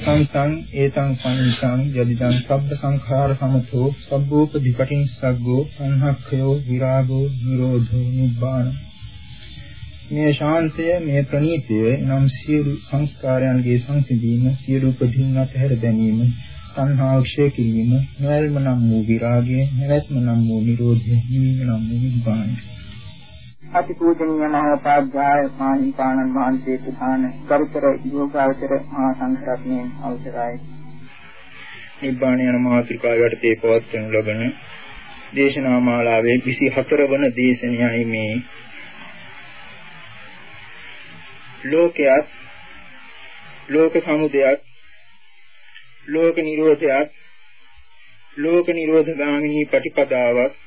සංසං ඒතං සංසං යදිදං සබ්බ සංඛාර සමතෝ සබ්බෝපදීපටින් සග්ගෝ සංහක්ඛයෝ විරාගෝ නිරෝධෝ නිබ්බාන. මේ ශාන්තය මේ ප්‍රණීතය නම් සියලු සංස්කාරයන්ගේ සංසිඳීම සියලු උපදීන් අතහැර දැමීම සංහා ක්ෂය කිරීම නොයල්ම නම් වූ විරාගය නැවැත්ම නම් වූ නිරෝධය නිවීම නම් වූ නිබ්බානයි. අතිපූජනීය මහෝපාද්‍යය මාහිමිපාණන් වහන්සේ ප්‍රධාන කරුතර යෝගාවචර මහා සංඝරත්නයන් අවසරයි. නිබ්බාණ යන මාතෘකාව යටතේ පවත්වනු ලබන දේශනා මාලාවේ 24 වන දේශනයයි මේ ලෝකයක් ලෝක සමුදයක් ලෝක නිරෝධයක් ලෝක නිරෝධ ගාමිනී ප්‍රතිපදාවක්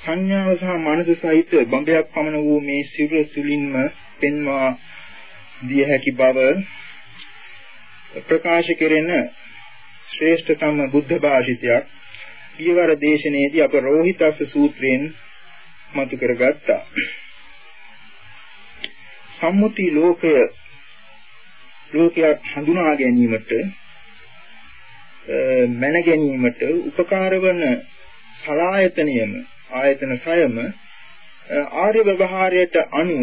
සංඥාව සහ මනස සහිත බඹයක් පමණ වූ මේ සිරුර තුලින්ම පෙන්වා දිය හැකි බව ප්‍රකාශ කෙරෙන ශ්‍රේෂ්ඨතම බුද්ධ භාෂිතයක් ඊවර දේශනයේදී අප රෝහිතස්ස සූත්‍රයෙන් මතු කරගත්තා. සම්මුති ලෝකය ලෝකයක් හඳුනා ගැනීමට මැන ගැනීමට උපකාර වන සලායතනියම ආයතන සයම ආර්ය ව්‍යවහාරයට අනුව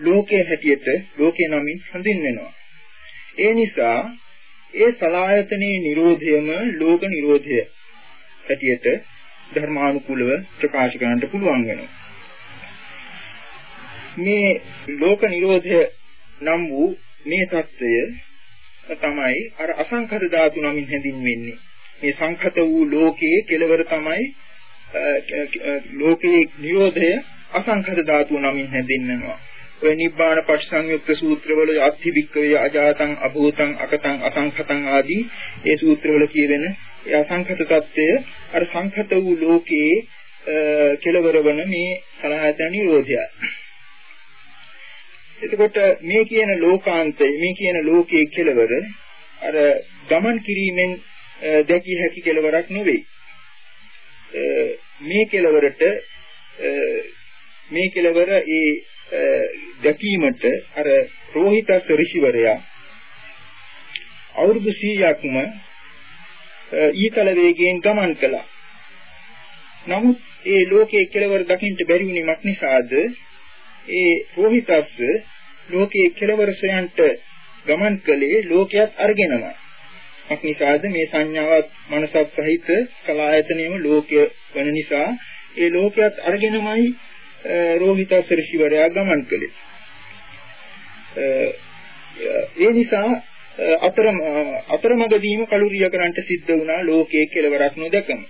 ලෝකයේ හැටියට ලෝකේ නමින් හඳුන්වනවා. ඒ නිසා ඒ සලායතනයේ Nirodhayම ලෝක Nirodhaya හැටියට ධර්මානුකූලව ප්‍රකාශ කරන්නට පුළුවන් වෙනවා. මේ ලෝක Nirodhaya නම් වූ මේ தত্ত্বය තමයි අර අසංඛත ධාතු නමින් හැඳින්වෙන්නේ. මේ සංඛත වූ ලෝකයේ කෙලවර තමයි ලෝකයේ නිරෝධය අසංඛත ධාතුව නමින් හැඳින්වෙනවා. ඔය නිබ්බාන පටිසංයුක්ත සූත්‍රවල අත්ථි වික්කවේ අජාතං අභූතං අකතං අසංඛතං ආදී ඒ සූත්‍රවල කියවෙන ඒ අසංඛත తත්වය අර සංඛත වූ ලෝකයේ කෙලවර වන මේ සලහායතන නිරෝධයයි. එතකොට මේ කියන ලෝකාන්තය මේ කියන ලෝකයේ කෙලවර අර ගමන් කිරීමෙන් දැකිය හැකි කෙලවරක් නෙවෙයි. මේ කෙලවරට මේ කෙලවර ඒ දැකීමට අර රෝහිතස් ඍෂිවරයා අවුරුදු 100ක්ම ඊතල වේගයෙන් ගමන් කළා. නමුත් ඒ ලෝකයේ කෙලවර දකින්න බැරි වුණීමක් නිසාද ඒ රෝහිතස් ලෝකයේ කෙලවර සොයන්ට ගමන් කළේ ලෝකයක් අරගෙනමයි. අක්නිසාද මේ සංඥාවත් මනසත් සහිත කලායතනෙම ලෝකය වන නිසා ඒ ලෝකයක් අරගෙනමයි රෝහිතසර ශිවරයා ගමන් කළේ. ඒ නිසා අතර අතරමඟදීම කලුරිය කරන්ට සිද්ධ වුණා ලෝකයේ කෙලවරක් නොදකම.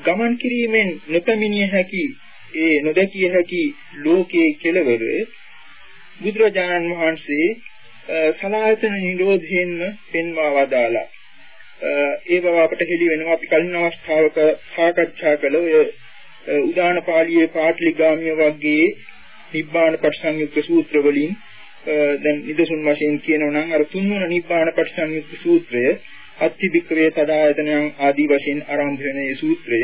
ගමන් කිරීමෙන් නොපැමිණිය හැකි ඒ නොදකිය හැකි ලෝකයේ කෙලවර බුදුරජාණන් වහන්සේ සලායතන නිරෝධයෙන්ම පෙන්වා වදාලා. ඒ බව අපට හෙළි වෙනවා. අපි කලින් අවස්ථාවක සාකච්ඡා කළ ඔය උදාන පාළියේ පාටලිගාමිය වර්ගයේ නිබ්බාන පටිසංයුක්ත සූත්‍ර වලින් දැන් නිදසුන් වශයෙන් කියනවා නම් අර තුන්වන නිබ්බාන පටිසංයුක්ත සූත්‍රය අත්තිබික්‍රේ තදායතනයන් ආදී වශයෙන් ආරම්භ වෙන මේ සූත්‍රය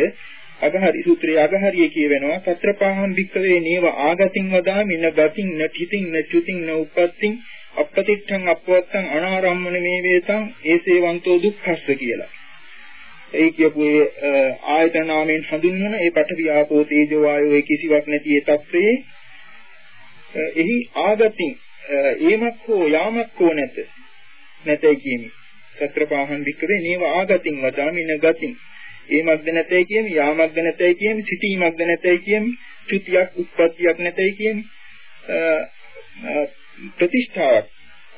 අගහරි සූත්‍රයේ අගහරිය කියවෙනවා. සත්‍රපාහම් භික්කවේ නේව ආගතින් වදාමි න ගතින් න තිතින් න චුතින් න උප්පත්තින් අපපතිත්තං අපවත්තං අනාරම්මන මේ වේතං ඒසේවන්තෝ දුක්ඛස්ස කියලා. ඒ කියපු ඒ ආයතන නාමයෙන් හඳුන්වන ඒ පඨවි ආපෝ තේජෝ වායෝ ඒ කිසිවක් නැති ඒ తත්වයේ එහි ආගතින් ඒමක් හෝ යාමක් හෝ නැත නැතයි කියමි. සත්‍රපාහං වික්‍රේ නේව ආගතින් වදාමින ගතින් ඒමක්ද නැතයි කියමි යාමක්ද නැතයි කියමි සිටීමක්ද නැතයි කියමි චුතියක් උත්පත්තියක් නැතයි කියමි ප්‍රතිෂ්ඨාවක්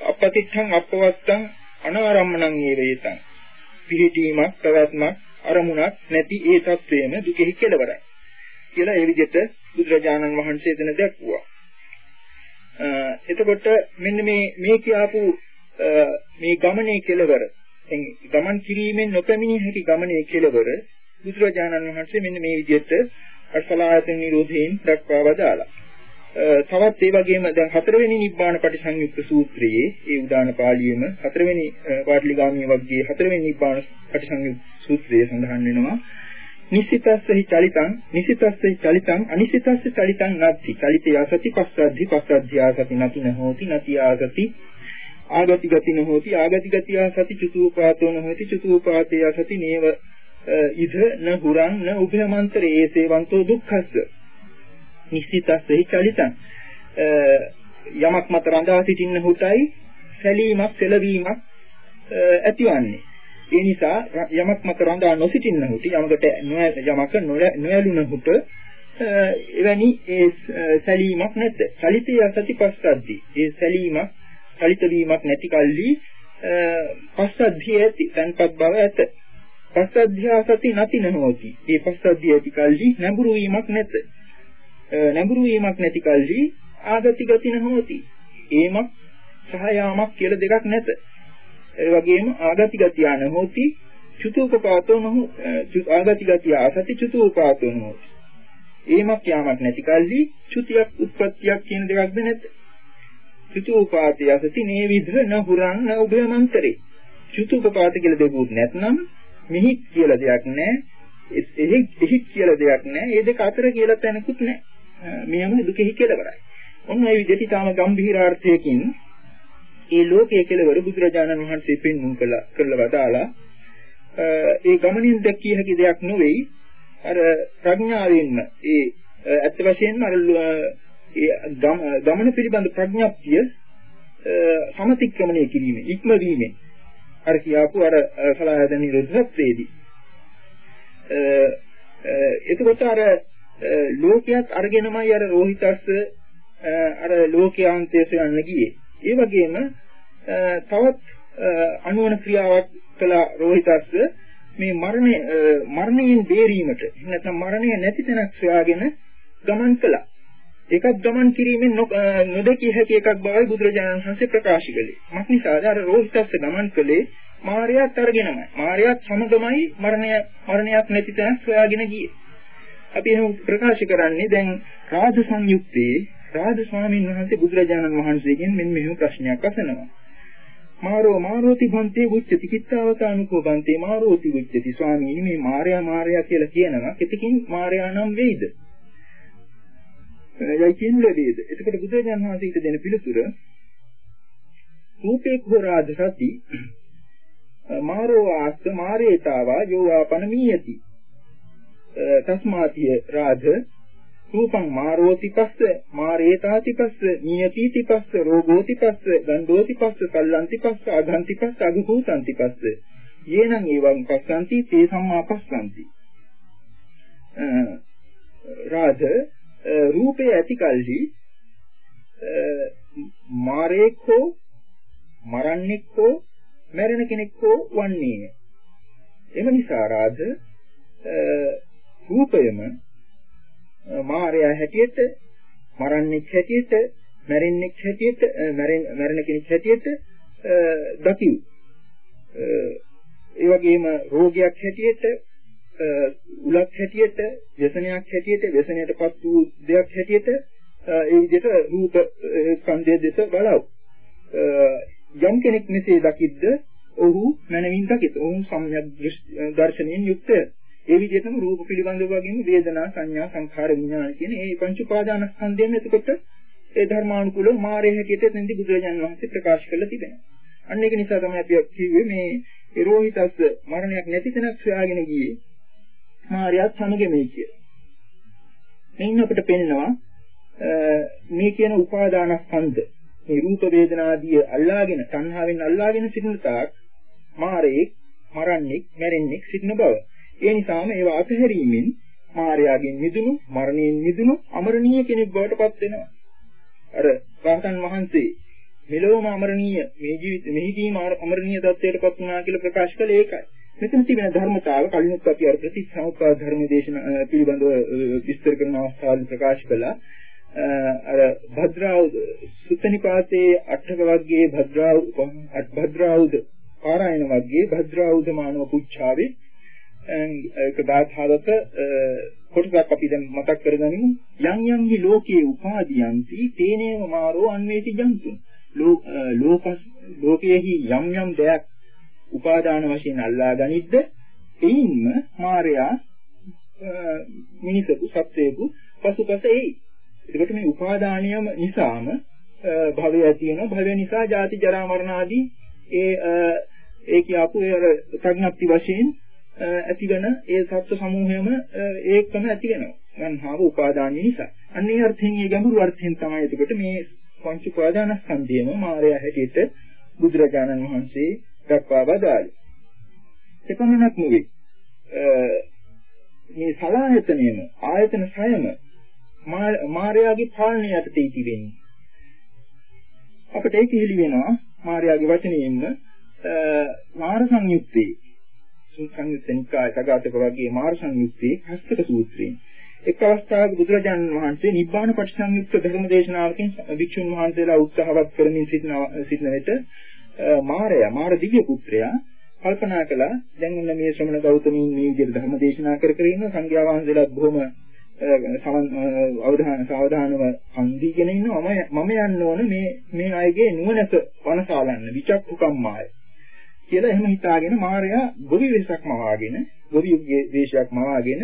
අපපතිත්තං අපවත්තං අනාරම්මණං ඒවේතං පිහිටීමක් පැවැත්මක් අරමුණක් නැති ඒ తත්වයේම දුකෙහි කෙලවරයි කියලා ඒ විදිහට බුදුරජාණන් වහන්සේ දෙන දැක්වුවා. එතකොට මෙන්න මේ මේ කියපු මේ ගමනේ කෙලවර ගමන් කිරීමෙන් නොපැමිණිය හැකි ගමනේ කෙලවර බුදුරජාණන් වහන්සේ මෙන්න මේ විදිහට අසලායතන නිරෝධයෙන් දක්වා වදාලා. තවත් ඒ වගේම දැන් හතරවෙනි නිබ්බාන පටිසංයුක්ත සූත්‍රයේ ඒ උදාන පාළියේම හතරවෙනි පාටලිගාමී වර්ගයේ හතරවෙනි නිබ්බාන පටිසංයුක්ත සූත්‍රයේ සඳහන් වෙනවා. නිසිතස්සහි චලිතං නිසිතස්සහි චලිතං අනිසිතස්ස චලිතං නත්ති. චලිතය සති පස්සද්ධි පස්සද්ධි ආසති නති නහෝති නති ආසති. ආගති ගති නොහෝති ආගති ගති ආසති චතුූපාතෝ නොහෝති චතුූපාතේ ආසති නේව ඉද න හුරං න උභයමන්තරේ ඒසේවන්තෝ දුක්ඛස්ස. නිශ්චිතස්සෙහි චලිතං. යමක් මත රඳා සිටින්න හුටයි සැලීමක් සෙලවීමක් ඇතිවන්නේ. ඒ නිසා යමක් මත රඳා නොසිටින්න හුටි යමකට යමක නොයලුන හුට එවැනි ඒ සැලීමක් නැද්ද චලිතය සතිපස්සද්දි ඒ සැලීමක් චලිත වීමක් නැති කල්ලි පස්සද්ධිය ඇති තන්පත් බව ඇත. පස්සද්ධිය සති නැති නොහොති ඒ පස්සද්ධිය ඇති කල්ලි නැඹුරු වීමක් නැත. නැඹුරු වීමක් නැති කල්හි ආගති ගති නොහොති. ඒමක් සහයාමක් කියලා දෙකක් නැත. ඒ වගේම ආගති ගති නොහොති චුතුපපාතෝ නොහො ආගති ගති ආසති චුතුපපාතෝ නොහොති. ඒමක් යාමක් නැති කල්හි චුතියක් උත්පත්තියක් කියන දෙකක්ද නැත. චුතුපපාතය අසති නේ විධ නහුරං න උභයමන්තරේ. චුතුපපාත කියලා දෙකුත් නැත්නම් මිහිත් කියලා දෙයක් නැහැ. එහි එහි කියලා දෙයක් නැහැ. මේ දෙක අතර කියලා තැනකුත් නැහැ. මෙයම දුකෙහි කෙලවරයි. ඔන්න ඒ විදිහට ඊටාම ගැඹීරාර්ථයකින් ඒ ලෝකයේ කෙලවර බුදුරජාණන් වහන්සේ පෙන්වුම් කළා කරලා වදාලා ඒ ගමනින් දැක්කිය හැකි දෙයක් නෙවෙයි අර ප්‍රඥාවෙන්ම ඒ ඇත්ත වශයෙන්ම අර ගමන පිළිබඳ ප්‍රඥාප්තිය සමතික්‍රමණය කිරීම ඉක්මවීමෙන් අර කියාපු අර සලායතන නිරෝධත්වයේදී එතකොට අර ලෝකයක් අරගෙනමයි අර රෝහිතස්ස අර ලෝකයාන්තය සොයන්න ගියේ. ඒ වගේම තවත් අනුවන ක්‍රියාවක් කළ රෝහිතස්ස මේ මරණය මරණයෙන් බේරීමට නැත්නම් මරණය නැති තැනක් සොයාගෙන ගමන් කළා. ඒකත් ගමන් කිරීමෙන් නොදකිය හැකි එකක් බවයි බුදුරජාණන් වහන්සේ ප්‍රකාශ කළේ. මක්නිසාද අර රෝහිතස්ස ගමන් කළේ මාර්යයත් අරගෙනමයි. මාර්යයත් සමගමයි මරණය මරණයක් නැති තැනක් සොයාගෙන ගියේ. අපි එහෙනම් ප්‍රකාශ කරන්නේ දැන් රාජ සංයුත්තේ රාජ ස්වාමීන් වහන්සේ බුදුරජාණන් වහන්සේගෙන් මෙන්න මෙහෙම ප්‍රශ්නයක් අසනවා. මාරෝ මාරෝති භන්තේ උච්චති කිත්තාවතානුකෝ භන්තේ මාරෝති උච්චති ස්වාමීනි මේ මාර්යා මාර්යා කියලා කියනවා කෙතකින් මාර්යා නම් වෙයිද? යයි කියන ලැබෙයිද? එතකොට බුදුරජාණන් වහන්සේට දෙන පිළිතුර රූපේ කුරාද සති මාරෝ ආස්ස මාරේතාවා යෝවාපන මීයති පස්ස රෝගෝති පස්ස ගණ්ඩෝති පස්ස සල්ලන්ති පස්ස අගන්ති පස්ස අගහූතන්ති පස්ස යේනං එවං පස්සන්ති තේ සම්මා පස්සන්ති. රාධ රූපේ ඇති කල්හි මාරේකෝ මරන්නෙක්කෝ මැරෙන කෙනෙක්කෝ වන්නේය. එම නිසා රාධ රූපයම මායя හැටියට මරන්නෙක් හැටියට මැරෙන්නෙක් හැටියට මැරෙන කෙනෙක් හැටියට දකිව් ඒ වගේම රෝගයක් හැටියට උලක් හැටියට ව්‍යසනයක් හැටියට ව්‍යසනයටපත් වූ දෙයක් හැටියට ඒ විදිහට රූප ස්කන්ධය දෙස බලව. යම් කෙනෙක් මෙසේ දකිද්ද ඔහු මනමින් දකිත. ඔහු සම්‍යක් දර්ශනයෙන් යුක්තය. ඒ විදිහටම රූප පිළිබඳව වගේම වේදනා සංඥා සංඛාර විඥාන කියන මේ පංච උපාදානස්කන්ධයෙන් එතකොට ඒ ධර්මානුකූලව මාරේ හැටියට එතෙන්දි බුදුරජාණන් වහන්සේ ප්‍රකාශ කරලා තිබෙනවා. අන්න ඒක නිසා තමයි අපි කිව්වේ මේ රෝහිතස්ස මරණයක් නැති තැනක් සොයාගෙන ගියේ මාරයත් සමග මේ කිය. මෙන්න අපිට පේනවා මේ කියන උපාදානස්කන්ධ මේ රූප වේදනාදී අල්ලාගෙන සංහාවෙන් අල්ලාගෙන සිටින තාක් මාරේ මරන්නේ මැරෙන්නේ සිටින බව. ඒ නිසාම ඒවා අතහැරීමෙන් මායාවෙන් මිදුණු මරණයෙන් මිදුණු අමරණීය කෙනෙක් බවට පත් වෙනවා. අර රහතන් වහන්සේ මෙලොවම අමරණීය මේ ජීවිත මෙහිදීම අමරණීය தත්වයට පත් වුණා කියලා ප්‍රකාශ කළේ ඒකයි. මෙතන තිබෙන ධර්මතාව කලිනුත් අපි අර ප්‍රතිසමුප්පාද ධර්ම දේශන පිළිබඳව විස්තර කරන අවස්ථාවල ප්‍රකාශ කළා. අර භද්‍රාවුද සුත්තනිපාතේ අටක වර්ගයේ භද්‍රාවුද භද්‍රාවුද පාරායන වර්ගයේ භද්‍රාවුද මානව පුච්ඡාවේ Uh, ඒක දාථාවක uh, කොටසක් අපි දැන් මතක් කරගනිමු. යම් යම් හි ලෝකයේ උපාදීයන්ති තේනේව මාරෝ අන්වේති ජන්තුන්. Uh, ලෝකස් ලෝකයේහි යම් යම් දෙයක් උපාදාන වශයෙන් අල්ලා ගනිද්ද එයින්ම මායя මිනිසකු සත්වයකු පසුපස එයි. එතකොට මේ උපාදානියම නිසාම භවය ඇති වෙනවා. භවය නිසා ජාති ජරා මරණ ආදී ඒ ඒ කියපු ඒ ප්‍රඥප්ති වශයෙන් ඇතිවන ඒ සත්ත්ව සමූහයම ඒකම ඇති වෙනවා. ගන්හාව උපාදානිය නිසා. අන්න ඒ අර්ථයෙන් ඒ ගැඹුරු අර්ථයෙන් තමයි එතකොට මේ පංච උපාදානස්කන්ධයම මායя හැටියට බුදුරජාණන් වහන්සේ දක්වා වදාළේ. එපමණක් නෙවෙයි. මේ සලායතනයම ආයතන සයම මායාගේ පාලනය යටතේ තිබෙන්නේ. අපිට ඒක හිලි වෙනවා මායාගේ වචනයෙන්ම මාර සංයුත්තේ සංයුත්තනිකාය සගතක වගේ මාර සංයුත්තේ හස්තක සූත්‍රයෙන්. එක් අවස්ථාවක බුදුරජාණන් වහන්සේ නිබ්බාන පටිසංයුක්ත ධර්ම දේශනාවකින් වික්ෂුන් වහන්සේලා උත්සාහවත් කරමින් සිටින සිටින විට මාරයා මාර දිව්‍ය පුත්‍රයා කල්පනා කළා දැන් ඔන්න මේ ශ්‍රමණ ගෞතමීන් මේ විදිහට ධර්ම දේශනා කර කර ඉන්න සංඝයා වහන්සේලාත් බොහොම සමන් අවධාන සාවධානව අන්දීගෙන ඉන්නවා. මම මම යන්න ඕන මේ මේ අයගේ නුවණක වනසාලන්න. විචක්කුකම්මාය කියලා එහෙම හිතාගෙන මාර්යා ගොවි වෙසක් මවාගෙන ගොවිගේ දේශයක් මවාගෙන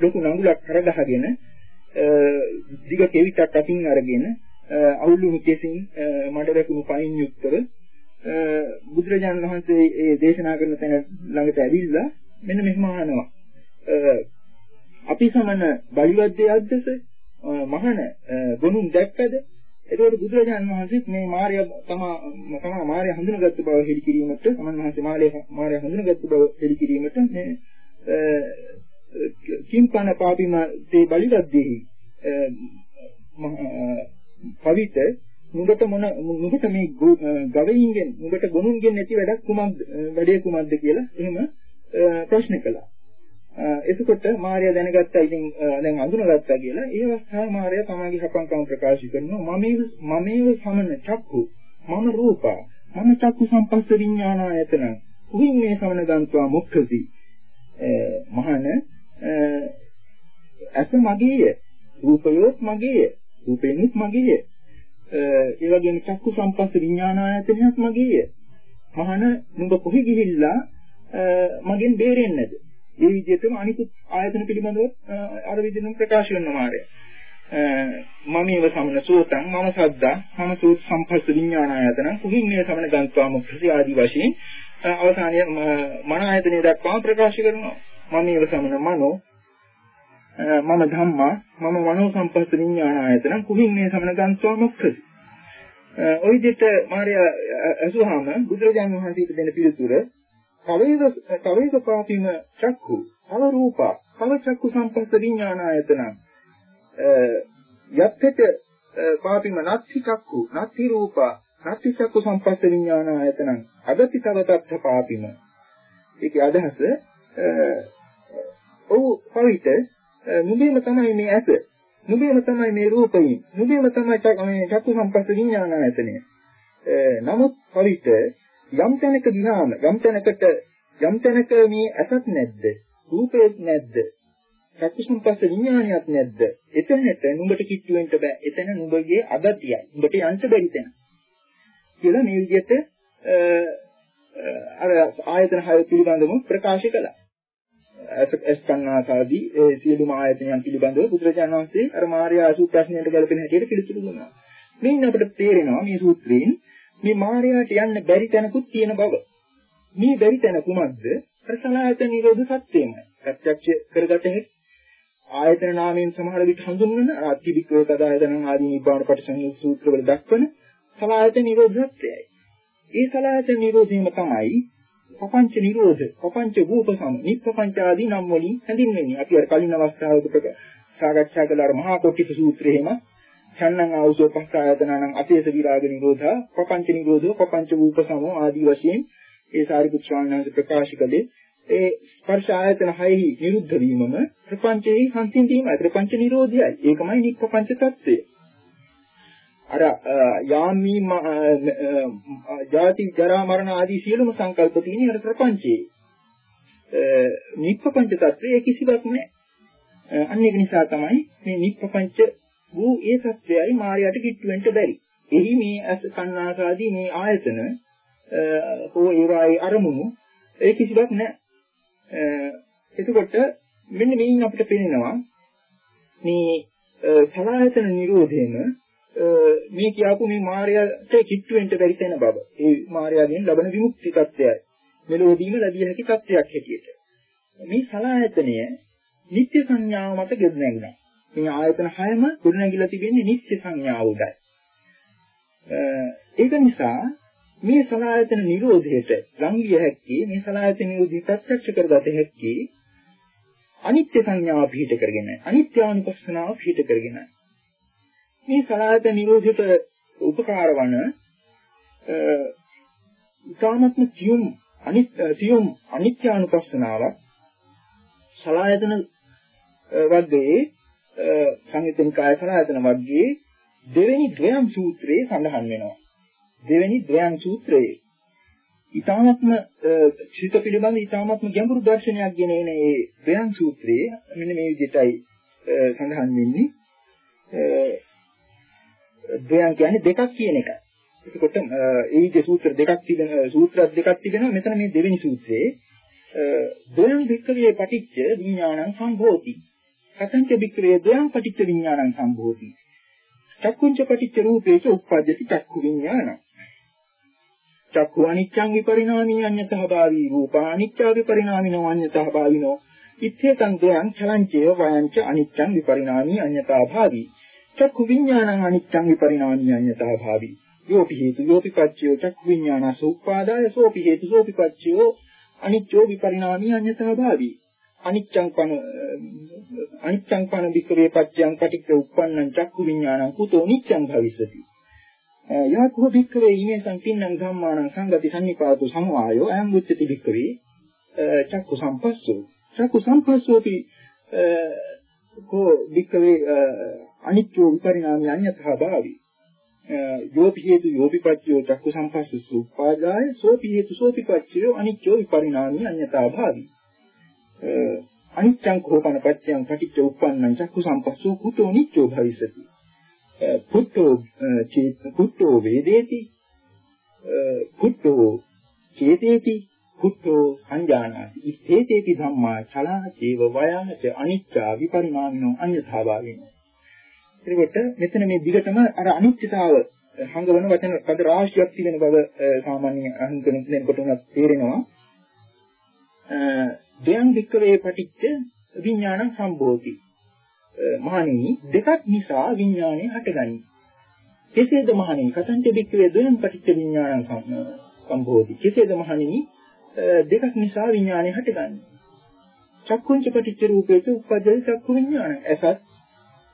ලොකු නඟුලක් කරගහගෙන දිග කෙවිතක් අතින් අරගෙන අවුලුණු කෙසින් මඩ වැකුණු පයින් යුක්තව බුදුරජාණන් වහන්සේ ඒ දේශනා කරන තැන ළඟට ඇවිල්ලා මෙන්න මෙහෙම අහනවා. අපි සමන බලිවද්දයක්දස මහන ගොනුන් දැක්කද? එතකොට බුදුරජාණන් වහන්සේ මේ මාර්ය තමා තමා මාර්ය හඳුනගත්තු බව හෙළි කිරීමට සමන් වහන්සේ මාර්ය මාර්ය හඳුනගත්තු බව හෙළි කිරීමට මේ කිම්පන පාපිම තේ බලිවද්දෙහි පවිත නුඹට මොන නුඹට මේ ගවයින්ගෙන් නුඹට ගොනුන්ගෙන් නැති වැඩක් කුමක්ද වැඩේ කුමක්ද කියලා එහෙම ප්‍රශ්න කළා. එතකොට මාර්යා දැනගත්තා ඉතින් දැන් අඳුනගත්තා කියලා. ඒ අවස්ථාවේ මාර්යා තමගේ හපංකම ප්‍රකාශ කරනවා. මමේව මමේව සමන චක්කු මම රූපා මම චක්කු සම්පස්ස විඥානායතන උහින් මේ සමන ගන්නවා මුක්ඛති. මහන අස මගේය රූපයොත් මගේය රූපෙනුත් මගේය. ඒ වගේම චක්කු සම්පස්ස විඥානායතනයත් මගේය. මහන නුඹ කොහි ගිහිල්ලා මගෙන් බේරෙන්නේද? මේ විදිහටම අනිකුත් ආයතන පිළිබඳව අර විදිහටම ප්‍රකාශ වෙනවා මාරය. මම ඒව සමන සෝතං මම සද්දා මම සෝත සම්පස්ස විඥාන ආයතන කුහින් මේ සමන ගන්නවා මුක්ති ආදී වශයෙන් අවසානයේ මන ආයතනය දක්වා ප්‍රකාශ කරනවා. මම ඒව සමන මනෝ මම ධම්මා මම මනෝ සම්පස්ස විඥාන ආයතන කුහින් මේ සමන ගන්නවා මුක්ති. ඔය විදිහට මාරය අසුහාම බුදුරජාණන් වහන්සේට දෙන පිළිතුර කවේද කවේද පාපිම චක්කු කල රූපා කල චක්කු සම්පස්ස විඥානායතන. යත්තේත පාපිම නත්ති චක්කු නත්ති රූපා නත්ති චක්කු සම්පස්ස විඥානායතන අදති තවතත් පාපිම. ඒකේ අදහස ඔව් පවිත නුඹේම තමයි මේ ඇස නුඹේම තමයි මේ රූපයෙන් නුඹේම තමයි චක්කු සම්පස්ස විඥානායතනය. නමුත් පවිත යම් තැනක ගියාම යම් තැනකට යම් තැනක මේ ඇසක් නැද්ද? රූපයක් නැද්ද? චක්කුසම්පස්ස විඥානියක් නැද්ද? එතනට නුඹට කිට්ටු වෙන්න බෑ. එතන නුඹගේ අගතියයි. නුඹට යන්න බැරි තැන. කියලා මේ විදිහට අර ආයතන හය පිළිබඳව ප්‍රකාශ කළා. ඇස් කන්නාසාදී ඒ සියලුම ආයතනයන් පිළිබඳව බුදුරජාණන් වහන්සේ අර මාර්යා අසු ප්‍රශ්නයට ගැලපෙන හැටියට පිළිතුරු දුන්නා. මේන් අපිට තේරෙනවා මේ සූත්‍රයෙන් මේ මායයට යන්න බැරි තැනකුත් තියෙන බව. මේ බැරි තැන කුමක්ද? ප්‍රසලායත නිරෝධ සත්‍යයමයි. ප්‍රත්‍යක්ෂ කරගත හැකි ආයතන නාමයෙන් සමහර විට හඳුන්වන අතිවික්‍රය කදායතන ආදී නිබ්බාන පටිසංයුත් සූත්‍රවල දක්වන සලායත නිරෝධත්වයයි. ඒ සලායත නිරෝධයම තමයි පపంచ නිරෝධ, පపంచ භූපසම, නිප්පపంచ ආදී නම් වලින් හැඳින්වෙන්නේ. අපි අර කලින් අවස්ථාවක සාකච්ඡා කළ අර මහා කොටිත සූත්‍රයේම ඡන්නං ආවුසෝ පස්සායතනං අතේස විරාග නිරෝධා ප්‍රපංච නිරෝධෝ ප්‍රපංච රූපසමෝ ආදී වශයෙන් ඒ සාරිපුත් ස්වාමීන් වහන්සේ ප්‍රකාශ කළේ. ඒ ස්පර්ශ ආයතන හයෙහි නිරුද්ධ වීමම ප්‍රපංචයේ සංසිඳීමයි ප්‍රපංච නිරෝධයයි. ඒකමයි නික්කපංච தත්ත්වය අර යාමි ජාති ජරා මරණ ආදී සියලුම සංකල්ප තියෙන අර ප්‍රපංචයේ. නික්කපංච தත්ත්වය කිසිවක් නැහැ අන්න ඒක නිසා තමයි මේ නික්කපංච වූ ඒ తත්වයයි මායයට කිට්ටු වෙන්න බැරි එහි මේ අස් කන්නාසාදී මේ ආයතන හෝ ඒවායේ අරමුණු ඒ කිසිවක් නැහැ එතකොට මෙන්න මේන් අපිට පේනවා මේ සලායතන නිරෝධයෙන් මේ කියපු මේ මායයට කිට්ටු වෙන්න බැරි තැන බව. ඒ මායයෙන් ලබන විමුක්ති තත්ත්වයයි. මෙලොවදීම ලැබිය හැකි තත්ත්වයක් හැටියට. මේ සලායතනය නිත්‍ය සංඥාව මත ගෙද නැගුණා. මේ ආයතන හයම ගොඩනැගිලා තිබෙන්නේ නිත්‍ය සංඥාව උඩයි. ඒක නිසා මේ සලායතන නිරෝධයට ලංගිය හැක්කේ මේ සලායතන නිරෝධය ප්‍රත්‍යක්ෂ කරගත හැක්කේ අනිත්‍ය සංඥාව පිහිට කරගෙන අනිත්‍යානුපස්සනාව පිහිට කරගෙන මේ සලායතන නිරෝධයට උපකාර වන ඊ타මත්ම සියුම් අනිත් සියුම් අනිත්‍යානුපස්සනාවක් සලායතන වර්ගයේ සංයුතනිකාය සලායතන වර්ගයේ දෙවෙනි ද්වයම් සූත්‍රයේ සඳහන් වෙනවා දෙවෙනි ද්වයං සූත්‍රයේ ඊ타මත්ම චිත පිළිබඳ ඊ타මත්ම ගැඹුරු දර්ශනයක් ගෙන එන මේ ද්වයං සූත්‍රයේ මෙන්න මේ විදිහටයි සඳහන් වෙන්නේ ද්වයං කියන්නේ දෙකක් කියන එක. එතකොට ඒ විදිහේ සූත්‍ර දෙකක් තිබෙන සූත්‍ර දෙකක් තිබෙනවා මෙතන මේ දෙවෙනි සූත්‍රයේ ද්වයං වික්කවේ පටිච්ච විඥානං සම්භෝති. කතංච වික්කවේ ද්වයං පටිච්ච විඥානං සම්භෝති. චක්කුංච පටිච්ච රූපේච උප්පජ්ජති චක්කු විඥානං. චක්ඛු අනිච්ඡං විපරිණාමී අඤ්ඤතහ භාවී රූපා අනිච්චා විපරිණාමිනෝ අඤ්ඤතහ භාවිනෝ. ඉච්ඡේතං දයං චලංචේව වයංච අනිච්ඡං විපරිණාමී අඤ්ඤතහ භාවී. චක්ඛු විඥානං අනිච්ඡං විපරිණාමී අඤ්ඤතහ භාවී. යෝපි හේතු යෝපි පච්චයෝ චක්ඛු විඥානස උපාදාය සෝපි හේතු සෝපි පච්චයෝ අනිච්චෝ විපරිණාමී අඤ්ඤතහ භාවී. අනිච්ඡං පන අනිච්ඡං පන වික්‍රේ පච්චයන් පටිච්ච උප්පන්නං චක්ඛු විඥානං කුතෝ නිච්ඡං භවිස්සති. යහකෝ භික්ඛවේ ඊමේ සංකින්නම් ධම්මානං සංගති සම්නිපාතෝ සමවායෝ අයං මුච්චති භික්ඛවේ චක්කු සම්පස්සෝ. චක්කු සම්පස්සෝපි කෝ භික්ඛවේ අනිත්‍යෝ විපරිණාමය අඤ්ඤතහා භාවි. යෝපි හේතු යෝපි පච්චයෝ චක්කු සම්පස්සසු උපාදාය සෝපි හේතු සෝපි පච්චයෝ අනිත්‍යෝ විපරිණාමය අඤ්ඤතහා භාවි. අනිච්ඡං කෝපන පච්චයන් පටිච්ච උප්පන්නං චක්කු සම්පස්සෝ කුතෝ නිච්චෝ භවිසති පුට්ටෝ පුට්ටෝ වේදේති. පුට්ටෝ චේතේති. පුට්ටෝ සංජානාති. ඉත්තේතේපි ධම්මා චලාචේව වයාච අනිච්චා විපරිණාමිනෝ අඤ්ඤථාභාවින එතකොට මෙතන මේ දිගටම අර අනිත්‍යතාව හංගවන වචන පද රාශියක් තියෙන බව සාමාන්‍ය අහංකන දෙනකොට උනත් තේරෙනවා. දෙයන් වික්‍රේ පටිච්ච විඥානං සම්භෝති මහණෙනි දෙකක් නිසා විඥානය හටගනී. කෙසේද මහණෙනි? කතන්ත බික්කවේ දෙයන් පටිච්ච විඥානං සම්භෝධි. කෙසේද මහණෙනි? දෙකක් නිසා විඥානය හටගන්නේ. චක්කුංච පටිච්ච රූපේච උප්පජ්ජති චක්කු විඥානං. එසත්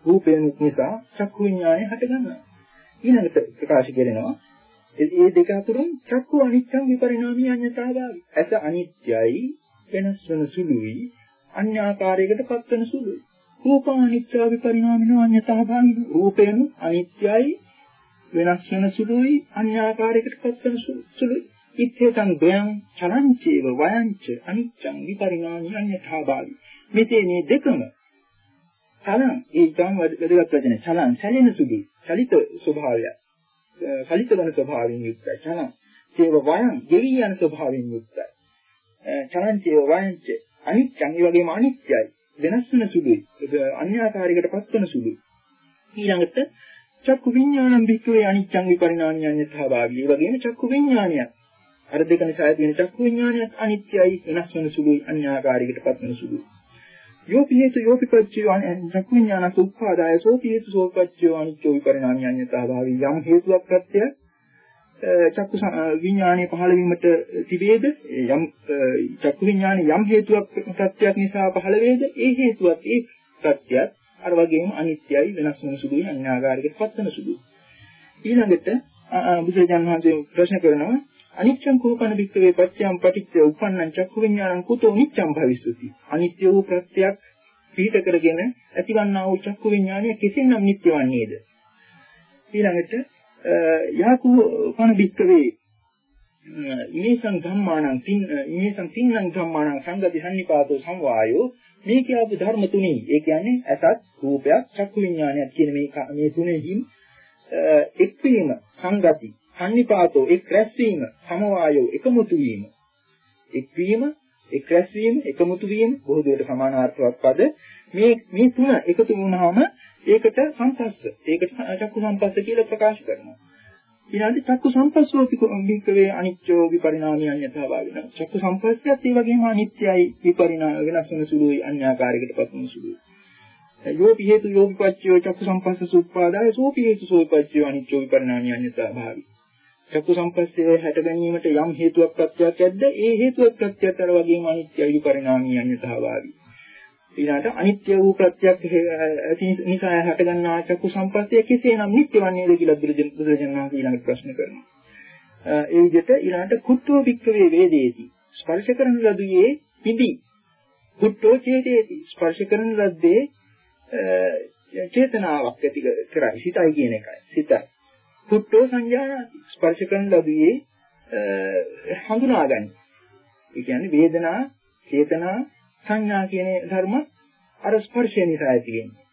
රූපයෙන් නිසා චක්කු විඥානය හටගන්නවා. ඊළඟට ප්‍රකාශ කරනවා ඒ දෙක අතුරින් චක්කු අනිත්‍යං විපරිණාමී අඤ්ඤතාවාවි. ඇස අනිත්‍යයි වෙනස් වෙන සුළුයි. අන්‍යාකාරයකට පත් වෙන සුළුයි. රූපානිත්‍ය විපරිණාමිනෝ අඤ්ඤතහ භාගි රූපේන අනිත්‍යයි වෙනස් වෙන සුළුයි අන්‍යාකාරයකට පත් වෙන සුළුයි. ඉත්තේතං දයං චලංචේව වයංච අනිච්ඡං විපරිණාමි අඤ්ඤතහ භාගි මෙතේ මේ දෙකම චලං ඒ ගම් වැදගත් වචන චලං සැලෙන සුළුයි. චලිත ස්වභාවය චලිත වන ස්වභාවයෙන් යුක්තයි. චලං චේව වයං ගෙවි යන ස්වභාවයෙන් යුක්තයි. චලංචේව වයංච අනිත්‍යං ඒ වගේම අනිත්‍යයි. වෙනස් වෙන සුළුයි. අන්‍යාකාරයකට පත්වන සුළුයි. ඊළඟට චක්කු විඥානං භික්ඛවේ අනිච්ඡං විපරිණාමයන්‍යථා භාවී. ඒ වගේම චක්කු විඥානයත් අර දෙක නිසා තියෙන චක්කු විඥානයත් අනිත්‍යයි වෙනස් වෙන සුළුයි අන්‍යාකාරයකට පත්වන සුළුයි. යෝපි හේතු යෝපි පච්චය චක්කු විඥානස උපාදාය සෝපි හේතු සෝපච්චය අනිච්චෝ විපරිණාමයන්‍යථා භාවී. යම් හේතුවක් ප්‍රත්‍ය චක්කු විඥානයේ පහළ වීමට තිබේද යම් චක්කු විඥානයේ යම් හේතුවක් ප්‍රත්‍යක් නිසා පහළ වේද ඒ හේතුවත් ඒ ප්‍රත්‍යත් අර වගේම අනිත්‍යයි වෙනස් වෙන සුළුයි අන්‍යාකාරයකට පත්වන සුළුයි. ඊළඟට බුදුරජාණන් වහන්සේ ප්‍රශ්න කරනවා අනිච්චං කෝපන වික්කවේ පත්‍යම් පටිච්ච උපන්නං චක්කු විඥානං කුතෝ නිච්ඡං භවිස්සති. අනිත්‍ය වූ ප්‍රත්‍යක් පිහිට කරගෙන ඇතිවන්නා වූ චක්කු විඥානය කෙසේනම් නිට්ටය වන්නේද? ඊළඟට යාකු කන වික්කවේ ඉමේසං ධම්මාණං තින් ඉමේසං තින්නං ධම්මාණං සංගති සම්නිපාතෝ සංවායෝ මේ කියපු ධර්ම තුනේ ඒ කියන්නේ ඇසත් රූපයක් චක්කු විඥානයක් කියන මේ මේ තුනෙහිම එක්වීම සංගති සම්නිපාතෝ එක් රැස්වීම සමவாயෝ එකමුතු වීම. එක්වීම එක් රැස්වීම එකමුතු වීම බොහෝ දුරට සමානාර්ථවත් පද. මේ මේ තුන එකතු වුණාම ඒකට සංපස්ස ඒකට චක්කු සංපස්ස කියලා ප්‍රකාශ කරනවා. ඊළඟට චක්කු සංපස්සෝපි වික්කවේ අනිච්චෝ විපරිණාමී අඤ්ඤතා වාගින චක්කු සංපස්සයත් ඒ වගේම අනිත්‍යයි විපරිණාම වෙනස් වෙන සුළුයි අන්‍යාකාරයකට පත් වෙන සුළුයි. යෝපි හේතු යෝපිපච්චයෝ චක්කු සංපස්ස සුප්පාදාය සෝපි හේතු සෝපච්චයෝ අනිච්චෝ විපරිණාමී අඤ්ඤතා භාවි චක්කු සංපස්සේ හැට ගැනීමට යම් හේතුවක් ප්‍රත්‍යක් ඇද්ද ඒ හේතුවක් ප්‍රත්‍යක් අර වගේම අනිත්‍යයි විපරිණාමී අඤ්ඤතා භාවි ඊළඟට අනිත්‍ය වූ ප්‍රත්‍යක් නිසා හටගන්නා චක්කු සම්පස්සේ කෙසේනම් නිට්ටය වන්නේද කියලා බුදුරජාණන් වහන්සේ ඊළඟට ප්‍රශ්න කරනවා. ඒ විදිහට ඊළඟට කුට්ටෝ වික්කවේ වේදේති. ස්පර්ශ කරන ලදුවේ පිදි. කුට්ටෝ චේතේති. ස්පර්ශ කරන ලද්දේ චේතනාවක් ඇති කරයි. සිතයි කියන එකයි. සිතයි. කුට්ටෝ සංජානාති. ස්පර්ශ කරන ලදුවේ හඳුනාගන්න. ඒ කියන්නේ වේදනා, චේතනා සංඥා කියන ධර්ම අර ස්පර්ශය නිසා ඇති වෙන්නේ.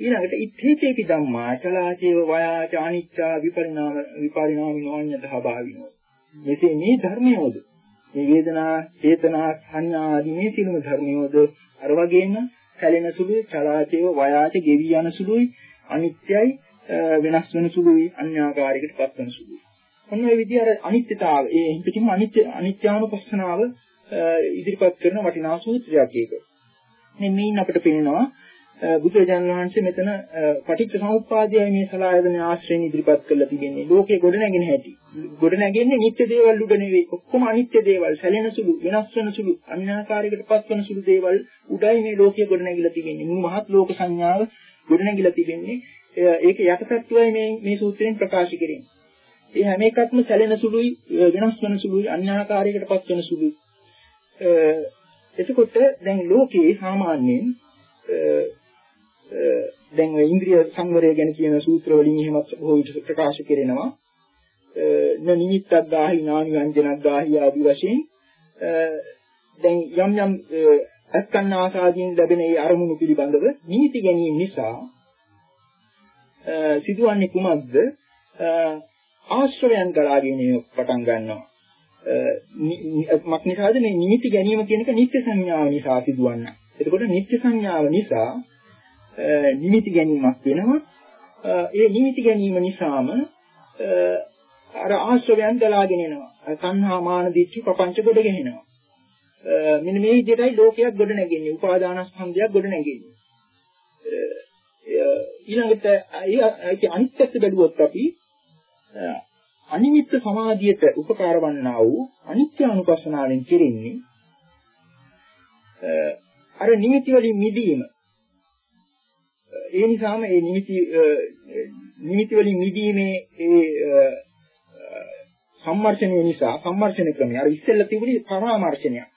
ඊළඟට ඉත්තේචේපි ධම්මා චලාචේව වයාච අනිච්චා විපරිණාම විපරිණාමිනෝඤ්ඤ ධාභාවිනෝ. මෙසේ මේ ධර්මයෝද මේ වේදනා, චේතනා, සංඥා ආදී මේ සිනුම ධර්මයෝද අර වගේම සැලෙන සුළුයි චලාචේව වයාච ගෙවි යන සුළුයි අනිත්‍යයි වෙනස් වෙන සුළුයි අන්‍යාකාරයකට පත් වෙන සුළුයි. ඔන්න ඔය විදිහ අර අනිත්‍යතාව ඒ පිටින්ම අනිත්‍ය අනිත්‍යානුපස්සනාව ඉදිරිපත් කරන වටිනා සූත්‍රයක් ඒක. මේ මේන් අපිට පේනවා බුදුරජාණන් වහන්සේ මෙතන පටිච්ච සමුප්පාදයයි මේ සලායතන ආශ්‍රයෙන් ඉදිරිපත් කරලා තිබෙන්නේ. ලෝකේ ගොඩ නැගෙන හැටි. ගොඩ නැගෙන්නේ නිත්‍ය දේවල් උඩ නෙවෙයි. ඔක්කොම අනිත්‍ය දේවල්, සැලෙන සුළු, වෙනස් වෙන සුළු, අන්‍යාකාරයකට පත් වෙන සුළු දේවල් උඩයි මේ ලෝකයේ ගොඩ නැගිලා තිබෙන්නේ. මේ මහත් ලෝක සංඥාව ගොඩ නැගිලා තිබෙන්නේ. ඒක යටපැත්තුවයි මේ මේ සූත්‍රයෙන් ප්‍රකාශ කරන්නේ. ඒ හැම එකක්ම සැලෙන සුළුයි, වෙනස් වෙන සුළුයි, අන්‍යාකාරයකට පත් වෙන සුළුයි. එතකොට දැන් ලෝකේ සාමාන්‍යයෙන් දැන් ඔය ඉන්ද්‍රිය සංවරය ගැන කියන සූත්‍ර වලින් එහෙමත් බොහෝ විට ප්‍රකාශ කරනවා. න නිමිත්තක් ගාහි නානි වංජනක් ගාහි ආදී වශයෙන් දැන් යම් යම් අස්කන්න ආසාදීන් ලැබෙන ඒ අරමුණු පිළිබඳව නිමිති ගැනීම නිසා සිදුවන්නේ කුමක්ද? ආශ්‍රවයන් ගලාගෙන පටන් ගන්නවා. මක් නිසාද මේ නිමිති ගැනීම කියන එක නිත්‍ය සංඥාව නිසා සිදුවන්න. එතකොට නිත්‍ය සංඥාව නිසා නිමිති ගැනීමක් වෙනවා. ඒ නිමිති ගැනීම නිසාම අර ආශ්‍රවයන් දලාගෙන එනවා. සංහා මාන දිච්ච ප්‍රපංච කොට ගහනවා. මෙන්න මේ විදිහටයි ලෝකයක් ගොඩ නැගෙන්නේ. උපාදානස්කන්ධයක් ගොඩ නැගෙන්නේ. ඊළඟට ඒ අනිත් පැත්ත බැලුවොත් අපි අනිමිත්ත සමාධියට උපකාර වන්නා වූ අනිත්‍ය අනුපස්සනාවෙන් කෙරෙන්නේ අර නිමිති වලින් මිදීම. ඒ නිසාම ඒ නිමිති නිමිති වලින් මිදීමේ ඒ සම්මර්ෂණය නිසා සම්මර්ෂණ ක්‍රමය අර ඉස්සෙල්ලා තිබුණේ පරාමර්ශනයක්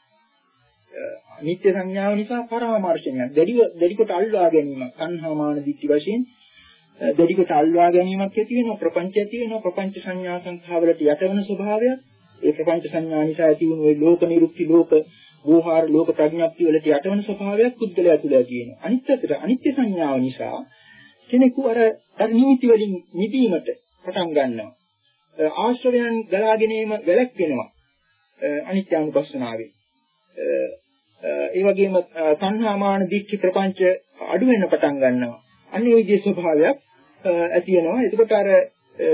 නිත්‍ය සංඥාව නිසා පරාමර්ශනයක් දැඩිව දැඩි කොට අල්වා ගැනීම සංහාමාන දිට්ඨි වශයෙන් දැඩි කොට අල්වා ගැනීමක් ඇති වෙනවා ප්‍රපංච ඇති වෙනවා ප්‍රපංච සංඥා සංඛාවලට යටවන ස්වභාවයක් ඒ ප්‍රපංච සංඥා නිසා ඇති වුණු ඒ ලෝක නිරුක්ති ලෝක වෝහාර ලෝක ප්‍රඥප්තිය වලට යටවන ස්වභාවයක් පුද්ගලයා තුළ ඇති වෙනවා අනිත් අතට අනිත්‍ය සංඥාව නිසා කෙනෙකු අර අර නිමිති වලින් නිදීමට පටන් ගන්නවා. ආශ්‍රවයන් ගලාගෙන ඒම වැළැක්වෙනවා. අනිත්‍යානුපස්සනාවේ. ඒ වගේම තණ්හා මාන දික්ඛ ප්‍රපංච අඩු වෙන්න පටන් ගන්නවා. අන්න ඒ විදිහේ ස්වභාවයක් ඇති වෙනවා. එතකොට අර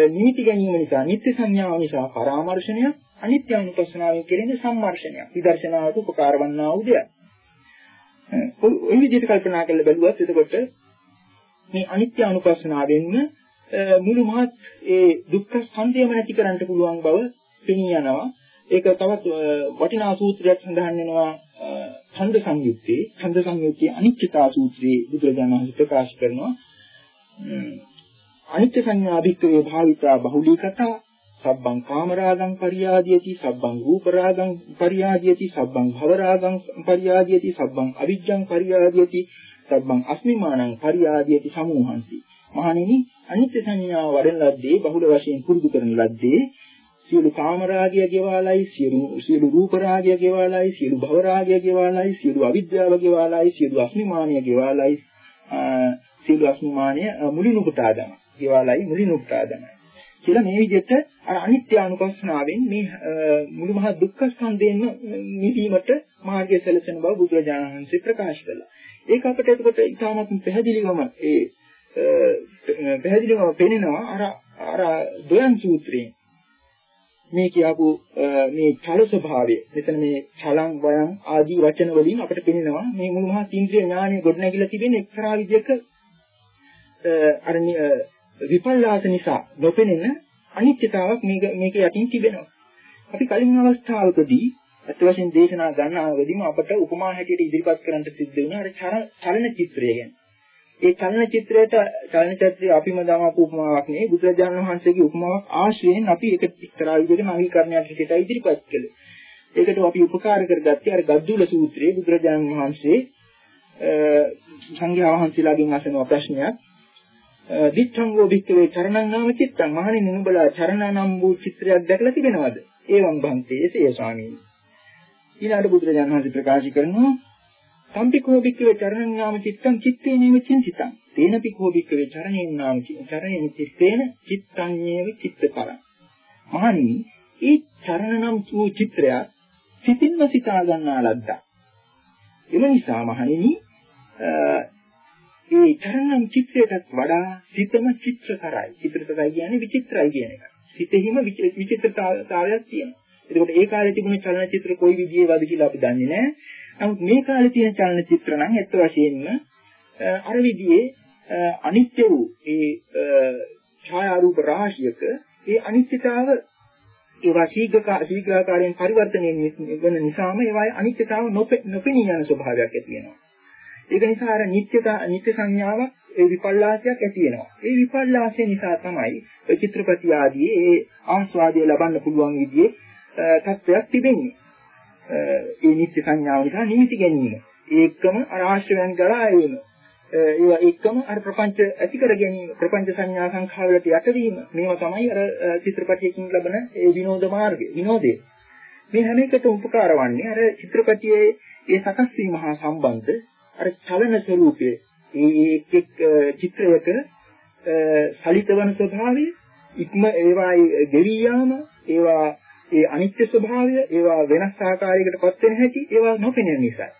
නිමිති ගැනීම නිසා, නිත්‍ය සංඥාව නිසා පරාමර්ශනය, අනිත්‍ය අනුපස්සනාවෙන් කෙරෙන සම්මර්ෂණය. විදර්ශනාවට උපකාර වන්නා වූ දෙයක්. ඔය විදිහට කල්පනා කරලා බැලුවත් එතකොට මේ අනිත්‍ය අනුපස්සනාවෙන්ම මුළු මහත් ඒ දුක්ඛ ස්කන්ධයම නැති කරන්න පුළුවන් බව පෙනී යනවා. ඒක තවත් වටිනා සූත්‍රයක් සඳහන් වෙනවා ඡන්ද සංයුත්තේ ඡන්ද සංයුත්තේ අනිත්‍යතා සූත්‍රයේ බුදුරජාණන් වහන්සේ ප්‍රකාශ කරනවා අනිත්‍ය සංඥා භික්ඛවේ භාවිතා බහුලීකතා සබ්බං කාමරාගං පරියාදියති සබ්බං රූපරාගං පරියාදියති සබ්බං භවරාගං පරියාදියති සබ්බං අවිජ්ජං පරියාදියති සබ්බං අස්මිමානං පරියාදියති සමූහන්ති. මහණෙනි අනිත්‍ය සංඥාව වඩන ලද්දේ බහුල වශයෙන් පුරුදු කරන ලද්දේ සියලු කාමරාගය ගෙවාලයි සියලු සියලු රූපරාගය ගෙවාලයි සියලු භවරාගය ගෙවාලයි සියලු අවිද්‍යාව ගෙවාලයි සියලු අස්මිමානිය ගෙවාලයි සියලු අස්මිමානිය මුලිනු පුටා ගන්න. ගෙවාලයි මුලිනු පුටා ගන්න. කියලා මේ විදිහට අර අනිත්‍ය අනුපස්සනාවෙන් මේ මුළු මහා දුක්ඛ ස්කන්ධයෙන්ම නිවීමට මාර්ගය සැලසෙන බව බුදුරජාණන් වහන්සේ ප්‍රකාශ කළා. ඒක අපිට එතකොට ඉතාමත් පැහැදිලිවම ඒ පැහැදිලිවම පෙනෙනවා අර අර දොයන් සූත්‍රයෙන් මේ කියපු මේ චල ස්වභාවය මෙතන මේ චලං වයං ආදී වචන වලින් අපිට පෙනෙනවා මේ මුළු මහා තීන්ද්‍රිය ඥානය ගොඩනැගිලා තිබෙන එක්තරා විදිහක අර විපල්ලාස නිසා නොපෙනෙන අනිත්‍යතාවක් මේක මේක යටින් තිබෙනවා. අපි කලින් අවස්ථාවකදී අත් වශයෙන් දේශනා ගන්නාවදීම අපට උපමා හැටියට ඉදිරිපත් කරන්න සිද්ධ වුණා අර චලන චිත්‍රය ගැන. ඒ චලන චිත්‍රයට චලන චිත්‍රය අපිම දාමපු උපමාවක් නෙවෙයි බුදුරජාණන් වහන්සේගේ උපමාවක් ආශ්‍රයෙන් අපි ඒක එක්තරා විදිහකට නවීකරණයක් විදිහට ඉදිරිපත් කළේ. ඒකට අපි උපකාර කරගත්තේ අර ගද්දුල සූත්‍රයේ බුදුරජාණන් වහන්සේ සංඝයා වහන්සේලාගෙන් අසන ප්‍රශ්නයක් දිත්තංගෝ භික්කවේ චරණං නාම චිත්තං මහණෙනි නුඹලා චරණ නම් වූ චිත්‍රයක් දැකලා තිබෙනවද? ඒවම් භන්තේ එසේ ස්වාමීනි. ඊළඟට බුදුරජාණන් වහන්සේ ප්‍රකාශ කරනවා සම්පිකෝ භික්කවේ චරණං නාම චිත්තං චිත්තේ නේව චින්තිතං. තේන පිකෝ භික්කවේ චරණේන නාම චරණේන චිත්තේන චිත්තං නේව චිත්තපරං. මහණෙනි, ඒ චරණ නම් වූ චිත්‍රය සිතින්ම සිතා ගන්නා ලද්දා. එම නිසා මහණෙනි ඒ චරණම් චිත්‍රයටත් වඩා සිතම චිත්‍රකරයි. චිත්‍රකරයි කියන්නේ විචිත්‍රයි කියන එක. සිතෙහිම විචිත්‍රතාවයක් තියෙනවා. එතකොට ඒ කාලේ තිබුණ චලන චිත්‍ර කොයි විදිහේවද කියලා අපි දන්නේ නැහැ. නමුත් මේ කාලේ තියෙන චලන චිත්‍ර නම් ඇත්ත වශයෙන්ම අර විදිහේ අනිත්‍ය වූ ඒ ඡායාරූප රාශියක ඒ අනිත්‍යතාව ඒවා ශීඝ්‍ර ශීඝ්‍රාකාරයෙන් පරිවර්තනය වෙන නිසාම ඒවායේ අනිත්‍යතාව නොපෙනී යන ස්වභාවයක් ඇති වෙනවා. ඒක නිසා අර නිත්‍යතා නිත්‍ය සංඥාවක් ඒ විපල්ලාසයක් ඇති වෙනවා. ඒ විපල්ලාසය නිසා තමයි චිත්‍රපටි ආදී ඒ ආස්වාදය ලබන්න පුළුවන් විදිහේ තත්ත්වයක් තිබෙන්නේ. ඒ නිත්‍ය සංඥාව නිසා නිමිති ගැනීම. ඒකම අර ආශ්‍රයයන් කරා එවීම. ඒවා එක්කම අර ප්‍රපංච ඇති කර ගැනීම ප්‍රපංච සංඥා සංඛාවලට යටවීම මේවා තමයි අර චිත්‍රපටයකින් ලබන ඒ විනෝද මාර්ගය විනෝදය මේ හැම එකටම උපකාර වන්නේ අර චිත්‍රපටයේ ඒ සකස් වීම හා සම්බන්ධ අර චලන ස්වરૂපයේ ඒ එක් එක් චිත්‍රයක සලිතවන ස්වභාවය ඉක්ම ඒවායි ගෙවි යාම ඒවා ඒ අනිත්‍ය ස්වභාවය ඒවා වෙනස් ආකාරයකටපත් වෙන හැටි ඒවා නොපෙනෙන නිසා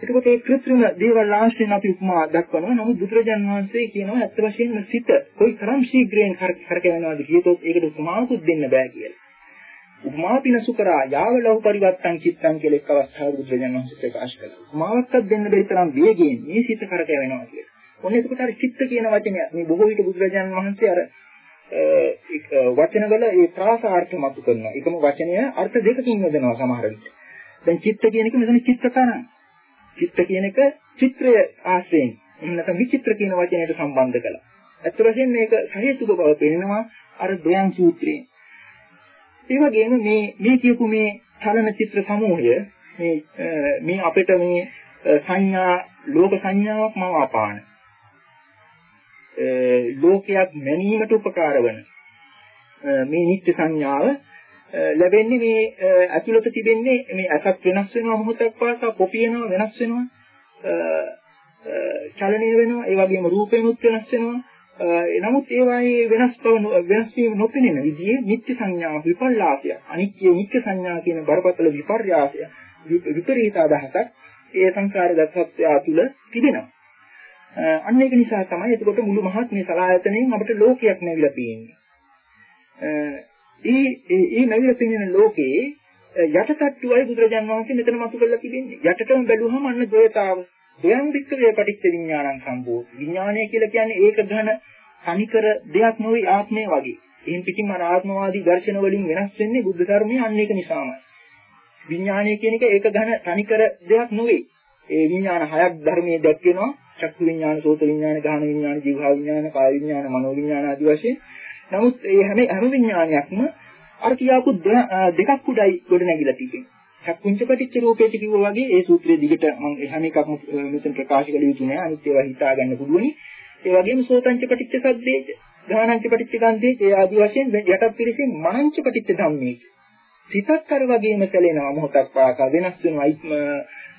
එතකොට මේ කෘත්‍රිම දේවල් ආශ්‍රයෙන් අපි උපමා දක්වනවා. නමුත් බුදුරජාන් වහන්සේ කියනවා ඇත්ත වශයෙන්ම සිත කොයි තරම් ශීඝ්‍රයෙන් කරකැවෙනවද කියතොත් ඒකට උපමාවකුත් දෙන්න බෑ කියලා. උපමාපින සුකරා යාව ලහු පරිවත්තං චිත්තං කියලා එක් අවස්ථාවක බුදුරජාණන් වහන්සේ ප්‍රකාශ කළා. උපමාවක්වත් දෙන්න බැරි තරම් වේගයෙන් මේ සිත කරකැවෙනවා කියලා. ඔන්න එතකොට අර චිත්ත කියන වචනය මේ බොහෝ විට බුදුරජාණන් වහන්සේ අර වචනවල ඒ ප්‍රාසාර්ථ මතු කරනවා. එකම වචනය අර්ථ දෙකකින් යොදනවා සමහර විට. දැන් චිත්ත කියන එක මෙතන චිත්තකරණ. චිත්ත කියන එක චිත්‍රය ආශ්‍රයෙන් එහෙම නැත්නම් විචිත්‍ර කියන වචනයට සම්බන්ධ කළා. අත් වශයෙන් මේක සහේතුක බව පෙන්නනවා අර දයන් සූත්‍රයෙන්. ඒ වගේම මේ මේ කියපු මේ චලන චිත්‍ර සමූහය මේ මේ අපිට මේ සංඥා ලෝක සංඥාවක් මව අපාන ලෝකයක් මැනීමට උපකාර වන මේ නිත්‍ය සංඥාව ලැබෙන්නේ මේ ඇතුළත තිබෙන්නේ මේ ඇසක් වෙනස් වෙනවා මොහොතක් පාසා පොපියනවා වෙනස් වෙනවා චලනය වෙනවා ඒ වගේම රූපෙනුත් වෙනස් වෙනවා නමුත් ඒ වායේ වෙනස් බව වෙනස් වීම නොපෙනෙන විදිහේ නිත්‍ය සංඥා විපල්ලාසය අනිත්‍ය නිත්‍ය සංඥා කියන බරපතල විපර්යාසය විපරීත අදහසක් ඒ සංසාරගත සත්‍යය තුළ තිබෙනවා. අන්න ඒක නිසා තමයි එතකොට මුළු මහත් මේ සලායතනෙන් අපිට ලෝකයක් නැවිලා තියෙන්නේ. ඒ ඒ නැවිලා තියෙන ලෝකේ යටටට්ටුවයි බුදුරජාන් වහන්සේ මෙතන මතු කරලා තිබෙන්නේ. යටටම බැලුවහම අන්න ද්වයතාව. දෙයන් වික්කවේ පටිච්ච විඥානං සම්භූත. විඥානය කියලා කියන්නේ ඒක ඝන තනිකර දෙයක් නෙවෙයි ආත්මය වගේ. එහෙන් පිටින්ම ආත්මවාදී දර්ශන වලින් වෙනස් වෙන්නේ බුද්ධ ධර්මයේ අන්න ඒක නිසාමයි. විඥානය කියන එක ඒක ඝන තනිකර දෙයක් නෙවෙයි. ඒ විඥාන හයක් ධර්මයේ දැක්වෙනවා. චක්කු විඥාන, සෝත විඥාන, ගාහන විඥාන, ජීවහා විඥාන, කාය විඥාන, මනෝ විඥාන ආදී වශයෙන්. නමුත් මේ හැම හැම විඥානයක්ම අර කියාපු දෙකක් උඩයි ගොඩ නැගිලා තිබෙන්නේ. චක්කුංච පටිච්ච රූපේට කිව්වා වගේ ඒ සූත්‍රයේ දිගට මම හැම එකක්ම මෙතන ප්‍රකාශ කළ යුතු නෑ. අනිත් ඒවා හිතා ගන්න පුළුවනි. ඒ වගේම සෝතංච පටිච්ච සද්දේච, ගානංච පටිච්ච ගන්ධේච ඒ ආදී වශයෙන් යටත් පිළිසින් මනංච පටිච්ච ධම්මේච. සිතක් අර වගේම සැලෙනවා මොහොතක් පාසා වෙනස් වෙනවා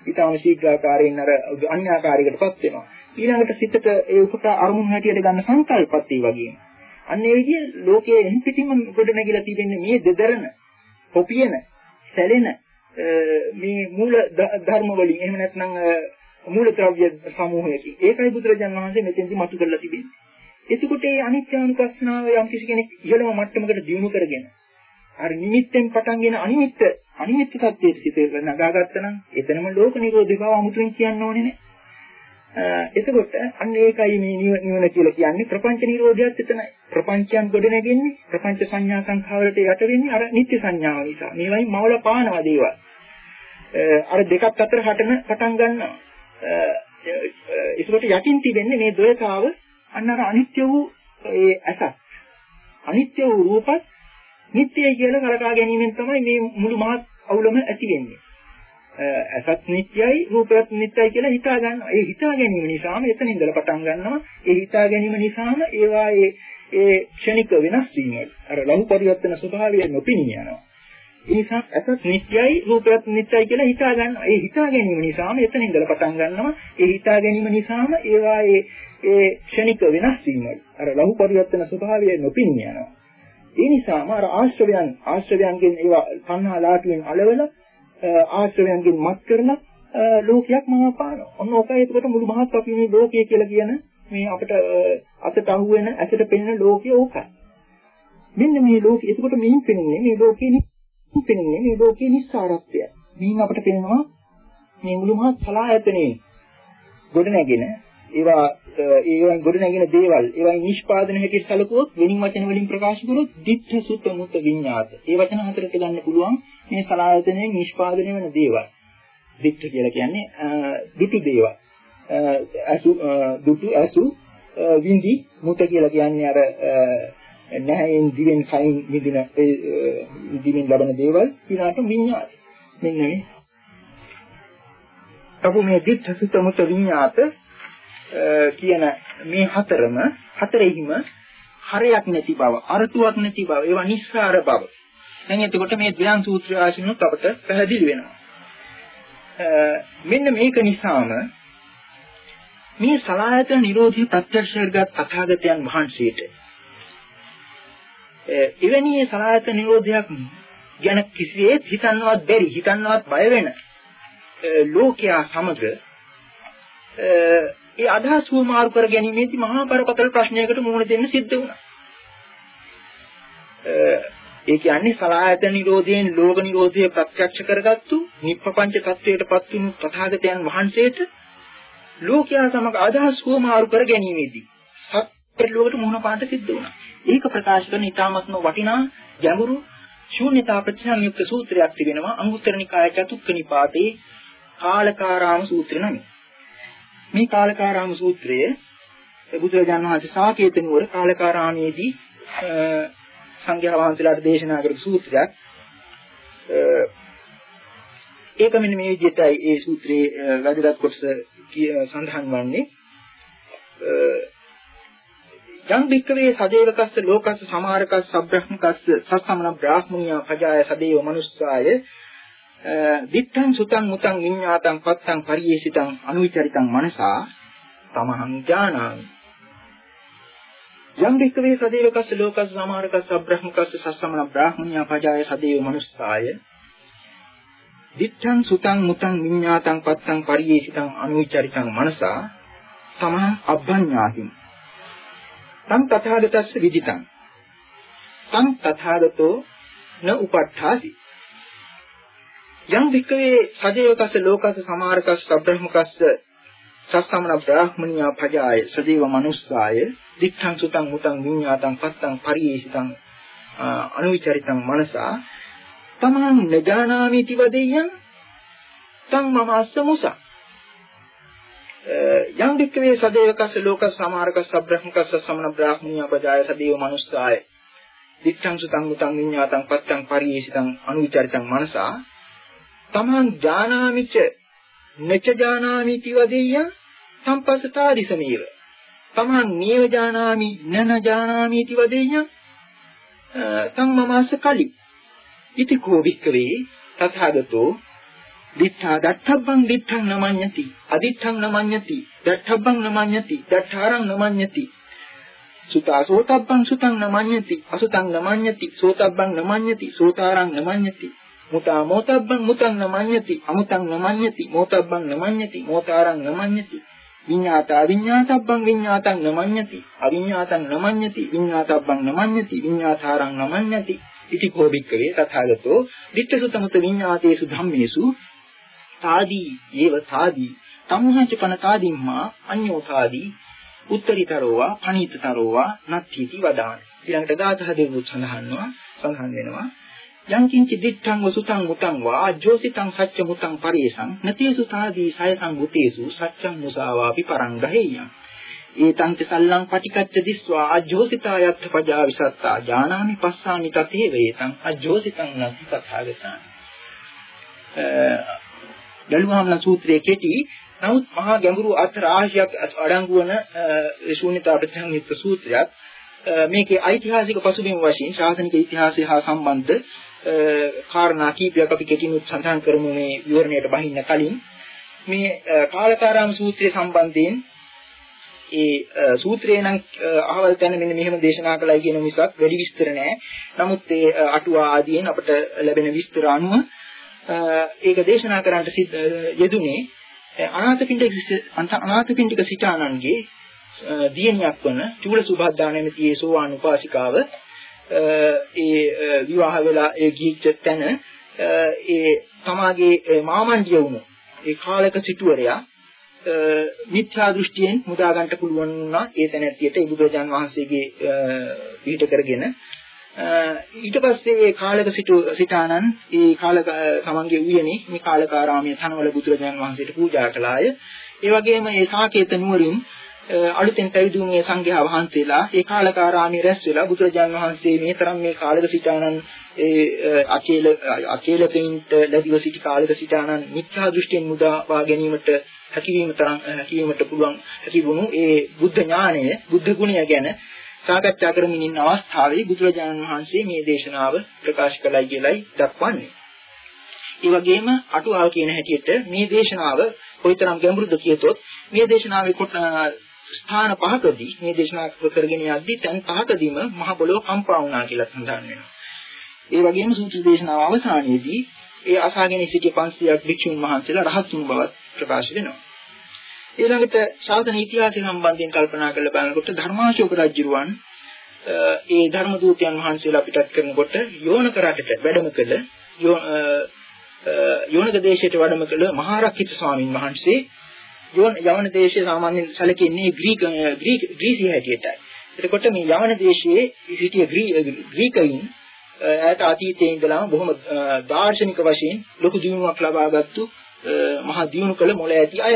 ඉක්ම ඊටම ශීඝ්‍රාකාරයෙන් අර අන්‍යාකාරයකටපත් වෙනවා. ඊළඟට සිතට ඒ උපත අරමුණු හැටියට ගන්න සංකල්පත් ඒ වගේම. අන්න ඒ විදිහ ලෝකයේ එන් පිටින්ම ගොඩ නැගිලා තිබෙන්නේ මේ දෙදරන, කොපියන, සැලෙන මේ මූල ධර්ම වලින් එහෙම නැත්නම් මූල ද්‍රව්‍ය සමූහයකින්. ඒකයි බුදුරජාණන් වහන්සේ මෙතෙන්දි මතු කරලා තිබෙන්නේ. එතකොට මේ අනිත්‍යානුපස්සනාව යම් කිසි කෙනෙක් ඉහළම මට්ටමකට දියුණු කරගෙන අර නිමිත්තෙන් පටන්ගෙන අනිමිත්ත අනිමිත්ත සත්‍යයේ සිට නගාගත්තා නම් එතනම ලෝක නිරෝධය බව අමුතුවෙන් කියන්න ඕනේ නෑ. එතකොට අන්න ඒකයි මේ නිවන කියලා කියන්නේ ප්‍රපංච නිරෝධයත් එතනයි. ප්‍රපංචයන් ගොඩ නැගෙන්නේ ප්‍රපංච සංඥා සංඛාවලට යට වෙන්නේ අර නිත්‍ය සංඥාව නිසා. මේවයින් මවල පානවා දේවල්. අර දෙකක් අතර හටන පටන් ගන්නවා. ඒකට යටින් තිබෙන්නේ මේ ද්වයතාව අන්න අර අනිත්‍ය වූ ඒ ඇසක්. අනිත්‍ය වූ රූපත් නිට්ටයයි කියලා කරකා ගැනීමෙන් තමයි මේ මුළු මහත් අවුලම ඇති වෙන්නේ. අසත් නිට්ටයයි රූපයත් නිට්ටයයි කියලා හිතා ගන්නවා. ඒ හිතා ගැනීම නිසාම එතන ඉඳලා පටන් ගන්නවා. ඒ හිතා ගැනීම නිසාම ඒවා ඒ ඒ ක්ෂණික වෙනස් වීම අර ලහු පරිවර්තන ස්වභාවය නොපිනී යනවා. ඒ නිසා අසත් නිට්ටයයි රූපයත් නිට්ටයයි කියලා හිතා ගන්නවා. ඒ හිතා ගැනීම නිසාම එතන ඉඳලා පටන් ගන්නවා. ඒ හිතා ගැනීම නිසාම ඒවා ඒ ඒ ක්ෂණික වෙනස් වීම අර ලහු පරිවර්තන ස්වභාවය නොපිනී යනවා. ඒ නිසාම අර ආශ්‍රවයන් ආශ්‍රවයන්ගෙන් ඒවා සංහා ලාටුවෙන් අලවලා ආශ්‍රවයන්ගෙන් මත් කරලා ලෝකයක් මම පානවා. ඔන්න ඕකයි එතකොට මුළු මහත් අපි මේ ලෝකය කියලා කියන මේ අපිට අතට අහුවෙන ඇසට පෙනෙන ලෝකය ඕකයි. මෙන්න මේ ලෝකෙ එතකොට මින් පෙනෙන්නේ මේ ලෝකේ පෙනෙන්නේ මේ ලෝකේ නිස්සාරත්වය. මින් අපිට පෙනෙනවා මේ මුළු මහත් සලායතනෙන් ගොඩ නැගෙන ඒවා ඒවෙන් ගොඩ නැගෙන දේවල් ඒවයින් නිෂ්පාදන හැටියට සැලකුවොත් වෙනින් වචන වලින් ප්‍රකාශ කරොත් දිත්‍ය සුත්ත මුත් විඤ්ඤාත. ඒ වචන හතරට ගන්න පුළුවන් මේ සලායතනයෙන් නිෂ්පාදනය වෙන දේවල්. දික්ඨ කියලා කියන්නේ දුටු දේවල්. අසු දුටු අසු විඳි මුත කියලා කියන්නේ අර නැහැෙන් දිවෙන් කයින් විඳින ඒ දිවෙන් ලබන දේවල් ඊළාට විඤ්ඤාත. මෙන්න මේ. අපු මේ දික්ඨ සුත මුත විඤ්ඤාත කියන මේ හතරම හතරෙහිම හරයක් නැති බව, අරතුවක් නැති බව, ඒවා නිස්සාර බව. දැන් එතකොට මේ ද්වයන් සූත්‍රය ආශ්‍රිතව අපට පැහැදිලි වෙනවා. මෙන්න මේක නිසාම මේ සලායතන නිරෝධී ප්‍රත්‍යක්ෂ කරගත් තථාගතයන් වහන්සේට එවැනි සලායතන නිරෝධයක් ගැන කිසිසේත් හිතන්නවත් බැරි හිතන්නවත් බය වෙන ලෝකයා සමග ඒ අදහස් වමාරු කර ගැනීමේදී මහා බරපතල ප්‍රශ්නයකට මුහුණ දෙන්න සිද්ධ වුණා. ඒ කියන්නේ සලායතන නිරෝධයෙන් ලෝක නිරෝධය ප්‍රත්‍යක්ෂ කරගත්තු නිප්පපංච තත්වයටපත් වුණු තථාගතයන් වහන්සේට ලෝකයා සමග අදහස් වමාරු කර ගැනීමේදී සත්‍ය ලෝකෙට මුහුණ පාන්න සිද්ධ වුණා. ඒක ප්‍රකාශ කරන ඊ타මත්ම වටිනා ගැඹුරු ශූන්‍යතා ප්‍රතිසංයුක්ත සූත්‍රයක් තිබෙනවා අංගුත්තර නිකාය චතුක්ක නිපාතේ කාලකාරාම සූත්‍රය නමින්. මේ කාලකාරාම සූත්‍රය බුදුරජාණන් වහන්සේ සාකේත නුවර කාලකාරාමේදී සංඝයා වහන්සේලාට දේශනා කරපු සූත්‍රයක්. ඒක මෙන්න මේ විදිහටයි ඒ සූත්‍රයේ වැදගත් කොටස සඳහන් වන්නේ. යම් භික්කවේ සදේවකස්ස ලෝකස්ස සමාරකස්ස සබ්‍රහ්මකස්ස සස්සමන බ්‍රාහ්මණිය පජාය සදේව මනුස්සාය දිත්තං සුතං මුතං විඤ්ඤාතං පත්තං පරියේසිතං අනුවිචරිතං මනසා තමහං ඥානාමි යම් වික්කවේ සදේවකස්ස ලෝකස්ස සමාරකස්ස අබ්‍රහ්මකස්ස සස්සමන බ්‍රාහ්මණ්‍යා පජාය සදේව මනුස්සාය. දිත්තං සුතං මුතං විඤ්ඤාතං පත්තං පරියේසිතං අනුවිචරිතං මනසා තමං අබ්බඤ්ඤාතින්. තං තථාගතස්ස විදිතං තං තථාගතෝ න උපට්ඨාසි යම් වික්කවේ සජේවකස්ස ලෝකස්ස සමාරකස්ස අබ්‍රහ්මකස්ස සස්සමන බ්‍රාහ්මනියා පජාය සදේව මනුස්සාය දිත්තං සුතං මුතං විඤ්ඤාතං පත්තං පරියේසිතං අනුවිචරිතං මනසා තමං නජානාමිති වදෙය්‍යං තං මම අස්සමුසා. යම් වික්කවේ සදේවකස්ස ලෝකස්ස සමාරකස්ස අබ්‍රහ්මකස්ස සමන බ්‍රාහ්මනියා පජාය සදේව මනුස්සාය දිත්තං සුතං මුතං විඤ්ඤාතං පත්තං පරියේසිතං අනුවිචරිතං මනසා තමං ඥානාමිච නච ඥානාමිති වදෙය්‍යං සම්පස්සතාදිසමීව තමන් නියව ඥානාමි නන ඥානාමි इति වදෙය්‍යං තම් මමස්ස කලි. ඉති කෝ වික්කවේ තථාගතෝ දිඨා දත්තබ්බං දිඨං නමඤ්ඤති. අදිඨං නමඤ්ඤති දත්තබ්බං නමඤ්ඤති දත්තාරං නමඤ්ඤති. සුතා සෝතබ්බං සුතං නමඤ්ඤති අසුතං නමඤ්ඤති සෝතබ්බං නමඤ්ඤති සෝතාරං නමඤ්ඤති. මුතා මෝතබ්බං මුතං නමඤ්ඤති අමුතං නමඤ්ඤති මෝතබ්බං නමඤ්ඤති මෝතාරං නමඤ්ඤති. විඤ්ඤාතා විඤ්ඤාතබ්බං විඤ්ඤාතං නමඤ්ඤති. අවිඤ්ඤාතං නමඤ්ඤති විඤ්ඤාතබ්බං නමඤ්ඤති විඤ්ඤාතාරං නමඤ්ඤති. ඉති කෝබික්කවේ තථාගතෝ dittasutamata විඤ්ඤාතේසු ධම්මේසු තාදී ඒව තාදී. තමුහංච පන තාදීම්මා අඤ්ඤෝ තාදී උත්තරීතරෝවා පණීතතරෝවා නත්ථීති වදාන. ඊළඟට ගාථා දෙක සඳහන්නවා සඳහන් වෙනවා යං කිංචි දිත්තං වසුතං මුතං වා අජ්ජෝසිතං සච්ච මුතං පරියසං නතේසු තාදී සයසං මුතේසු සච්චං මුසාවාපි පරං ගහෙය්‍යං ඒතං ච සල්ලං පටිකච්ච දිස්වා අජ්ජෝසිතා යත්ථ පජා විසත්තා ඥානාමි පස්සාමි තතේ වේතං අජ්ජෝසිතං නති තථාගතං දළුවහමන සූත්‍රයේ කෙටි නමුත් මහා ගැඹුරු අර්ථ රාශියක් අඩංගු වන ශූන්‍යතා ප්‍රතිසංයුක්ත සූත්‍රයක් මේකේ ඓතිහාසික පසුබිම වශයෙන් ශාසනික ඉතිහාසය හා සම්බන්ධ කාරණා කීපයක් අපි කෙටිනුත් සඳහන් කරමු මේ විවරණයට බහින්න කලින් මේ කාලකාරාම සූත්‍රය සම්බන්ධයෙන් ඒ සූත්‍රේ නම් අහවල් තැන මෙන්න මෙහෙම දේශනා කළයි කියන මිසක් වැඩි විස්තර නැහැ. නමුත් ඒ අටුවා ආදීන් අපට ලැබෙන විස්තර අනුව ඒක දේශනා කරන්නට යෙදුනේ අනාථපිණ්ඩික අනාථපිණ්ඩික සිතානන්ගේ දියණියක් වන චූල සුභද්දා නැමැති ඒ සෝවාන් උපාසිකාව ඒ විවාහ වෙලා ඒ ගිහිච්ච තැන ඒ තමාගේ මාමණ්ඩිය වුණු ඒ කාලක සිටුවරයා මිත්‍යා දෘෂ්ටියෙන් මුදා ගන්නට පුළුවන් වුණා. ඒ තැනැත්තියට ඒ බුදුරජාන් වහන්සේගේ පිහිට කරගෙන. ඊට පස්සේ ඒ කාලක සිටු සිතානන් ඒ කාලක තමන්ගේ උයනේ මේ කාලකාරාමයේ තනවල බුදුරජාන් වහන්සේට පූජා කළාය. ඒ වගේම ඒ සාකේත නුවරින් අලුතෙන් පැවිදුණේ සංඝයා වහන්සේලා ඒ කාලකාරාමයේ රැස් වෙලා බුදුරජාණන් වහන්සේ මේ තරම් මේ කාලක සිටානන් ඒ අචේල අචේලකින්ට ලැබිව සිටි කාලක සිටානන් මිත්‍යා දෘෂ්ටියෙන් මුදාවා ගැනීමට හැකියවීම තරම් හැකියවීමට පුළුවන් හැකියුණු ඒ බුද්ධ ඥානය බුද්ධ ගුණය ගැන සාකච්ඡා කරමින් ඉන්න අවස්ථාවේ බුදුරජාණන් වහන්සේ මේ දේශනාව ප්‍රකාශ කළයි කියලයි දක්වන්නේ. ඒ වගේම අටුවාව කියන හැටියට මේ දේශනාව කොයිතරම් ගැඹුරුද කියතොත් මේ දේශනාවේ ස්ථාන පහකදී මේ දේශනා කරගෙන යද්දී තැන් පහකදීම මහ පොළොව කම්පා වුණා කියලා සඳහන් වෙනවා. ඒ වගේම සූත්‍ර දේශනාව අවසානයේදී ඒ අසාගෙන සිටිය 500ක් භික්ෂුන් වහන්සේලා රහත් වුණ බවත් ප්‍රකාශ වෙනවා. ඊළඟට ශාසන ඉතිහාසය සම්බන්ධයෙන් කල්පනා කරලා බලනකොට ධර්මාශෝක රජුරුවන් ඒ ධර්ම දූතයන් වහන්සේලා පිටත් කරනකොට යෝනක රටට වැඩම කළ යෝනක දේශයට වැඩම කළ මහාරක්කිත ස්වාමින් වහන්සේ යවන දේශයේ සාමාන්‍යයෙන් සැලකෙන්නේ ග්‍රීක ග්‍රීක ග්‍රීසි හැටියටයි. එතකොට මේ යවන දේශයේ සිටිය ග්‍රීකයින් ඈත අතීතයේ ඉඳලාම බොහොම දාර්ශනික වශයෙන් ලොකු දියුණුවක් ලබාගත්තු මහා දියුණු කළ මොළ ඇති අය.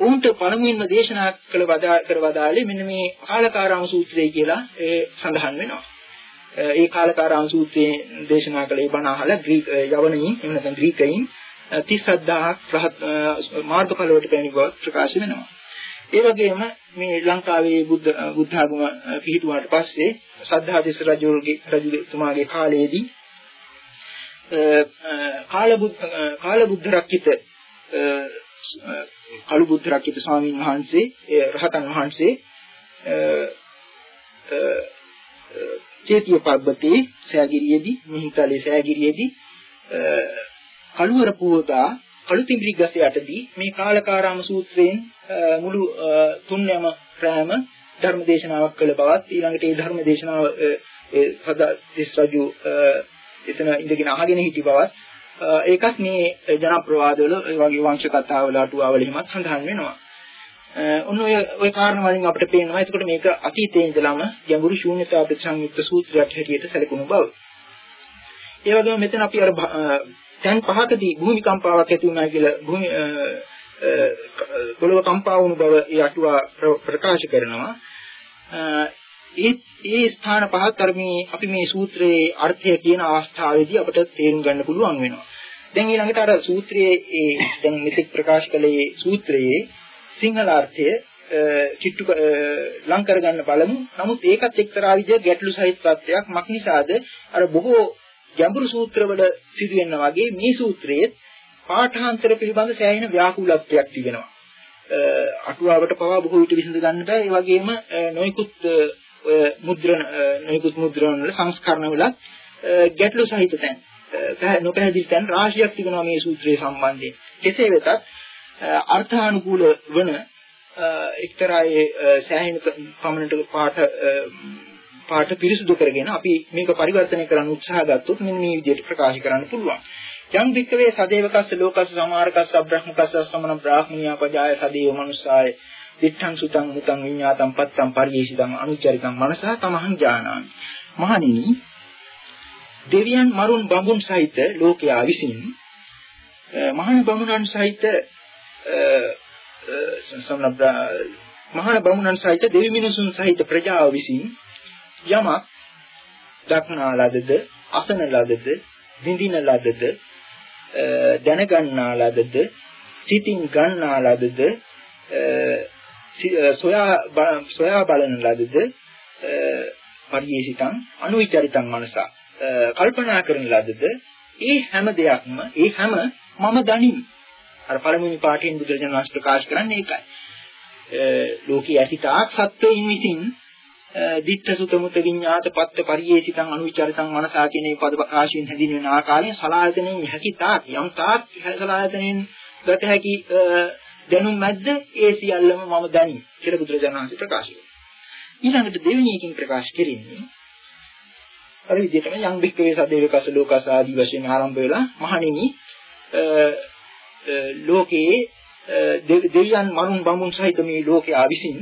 උන්ට පළමුවෙන්ම දේශනා කළ වදා කර වදාලේ මෙන්න මේ කාලකාරාම සූත්‍රය කියලා ඒ සඳහන් වෙනවා. ඒ කාලකාරාම සූත්‍රයේ දේශනා කළේ බණ අහලා ග්‍රීක යවනයින් එහෙම නැත්නම් ග්‍රීකයින් 30000ක් රහත් මාර්ගඵලවලට පැමිණි බව ප්‍රකාශ වෙනවා. ඒ වගේම මේ ලංකාවේ බුද්ධ බුද්ධ ආගම පිහිටුවාට පස්සේ සද්ධාතිස්ස රජුගේ රජතුමාගේ කාලයේදී කාලබුද්ධ කාලබුද්ධ රක්කිත කළු බුද්ධ රක්කිත ස්වාමීන් වහන්සේ රහතන් වහන්සේ චේතිය පබ්බතේ සෑගිරියේදී මිහින්තලේ සෑගිරියේදී කළුවර පොදා කළුතිඹිරි ගස යටදී මේ කාලකාරාම සූත්‍රයෙන් මුළු තුන්යම ප්‍රෑම ධර්ම දේශනාවක් කළ බවත් ඊළඟට ඒ ධර්ම දේශනාව ඒ සදා දිස් රජු එතන ඉඳගෙන අහගෙන හිටි බවත් ඒකත් මේ ජනප්‍රවාදවල ඒ වගේ වංශ කතාවල අටුවාවල හිමත් සඳහන් වෙනවා. ඔන්න ඔය ඔය කාරණා වලින් අපිට පේනවා. එතකොට මේක අතීතයේ ඉඳලම ගැඹුරු ශූන්‍යතා ප්‍රතිසංයුක්ත සූත්‍රයක් හැටියට සැලකුණු බව. ඒ වගේම මෙතන අපි අර තැන් පහකදී භූමිකම්පාවක් ඇති වුණා කියලා භූමි පොළව කම්පා වුණු බව ඒ අටුවා ප්‍රකාශ කරනවා. ඒ ඒ ස්ථාන පහත් අර මේ අපි මේ සූත්‍රයේ අර්ථය කියන අවස්ථාවේදී අපිට තේරුම් ගන්න පුළුවන් වෙනවා. දැන් ඊළඟට අර සූත්‍රයේ ඒ දැන් මෙතෙක් ප්‍රකාශ කළේ සූත්‍රයේ සිංහල අර්ථය චිට්ටු ලං කරගන්න බලමු. නමුත් ඒකත් එක්තරා විදිහක ගැටලු සහිත තත්ත්වයක්. මක්නිසාද අර බොහෝ ගැඹුරු සූත්‍රවල සිදුවෙන වගේ මේ සූත්‍රයේ පාඨාන්තර පිළිබඳ සෑහෙන ව්‍යාකූලත්වයක් තිබෙනවා. අටුවාවට පවා බොහෝ විට විසඳ ගන්න බෑ. ඒ වගේම නොයිකුත් ඔය මුද්‍රණ නොයිකුත් මුද්‍රණ වල සංස්කරණ වල ගැටලු සහිත තැන් නොපැහැදිලි තැන් රාශියක් තිබෙනවා මේ සූත්‍රයේ සම්බන්ධයෙන්. කෙසේ වෙතත් අර්ථානුකූල වන එක්තරා ඒ සෑහෙන පමණට පාඨ පාඨ පිරිසුදු කරගෙන අපි මේක පරිවර්තනය කරන්න උත්සාහ ගත්තොත් මෙන්න මේ විදිහට ප්‍රකාශ කරන්න පුළුවන්. යම් වික්කවේ සදේවකස්ස ලෝකස්ස සමාරකස්ස අබ්‍රහ්මකස්ස සමන බ්‍රාහ්මනියා පජාය සදේව මනුස්සාය දිත්තං සුතං මුතං විඤ්ඤාතං පත්තං පරියේෂිතං අනුචරිතං මනසහ තමහං ඥානාමි. මහණෙනි දෙවියන් මරුන් බඹුන් සහිත ලෝකයා විසින් මහණ බමුණන් සහිත සම්න මහණ බමුණන් සහිත දෙවි මිනිසුන් සහිත ප්‍රජාව විසින් යමක් දක්නා ලදද අසන ලදද විඳින ලදද දැනගන්නා ලදද සිතින් ගන්නා ලදද සොයා සොයා බලන ලදද පරියේසිතං අනුවිචරිතං මනසා කල්පනා කරන ලදද ඒ හැම දෙයක්ම ඒ හැම මම දනිමි. අර පළමුවෙනි පාඨයෙන් බුදුරජාණන් වහන්සේ ප්‍රකාශ කරන්නේ ඒකයි. ලෝකයේ ඇති තාක් සත්වයින් විසින් දිත්ත සුත මුත විඤ්ඤාත පත්ත පරියේසිතං අනුවිචරිතං මනසා කියන මේ පද ප්‍රකාශයෙන් හැදින්වෙන ආකාරයෙන් සලායතනෙන් හැකි තාක් යම් තාක් සලායතනෙන් ගත හැකි දැනුම් මැද්ද ඒ සියල්ලම මම දනි කියලා බුදුරජාණන් වහන්සේ ප්‍රකාශ කළා. ඊළඟට දෙවෙනි එකකින් ප්‍රකාශ කෙරෙන්නේ අර විදිහටම යම් බික්කවේ සදේවකස ලෝකස ආදී වශයෙන් ආරම්භ වෙලා මහණෙනි ලෝකයේ දෙවියන් මරුන් බමුන් සහිත මේ ලෝකයේ ආවිසින්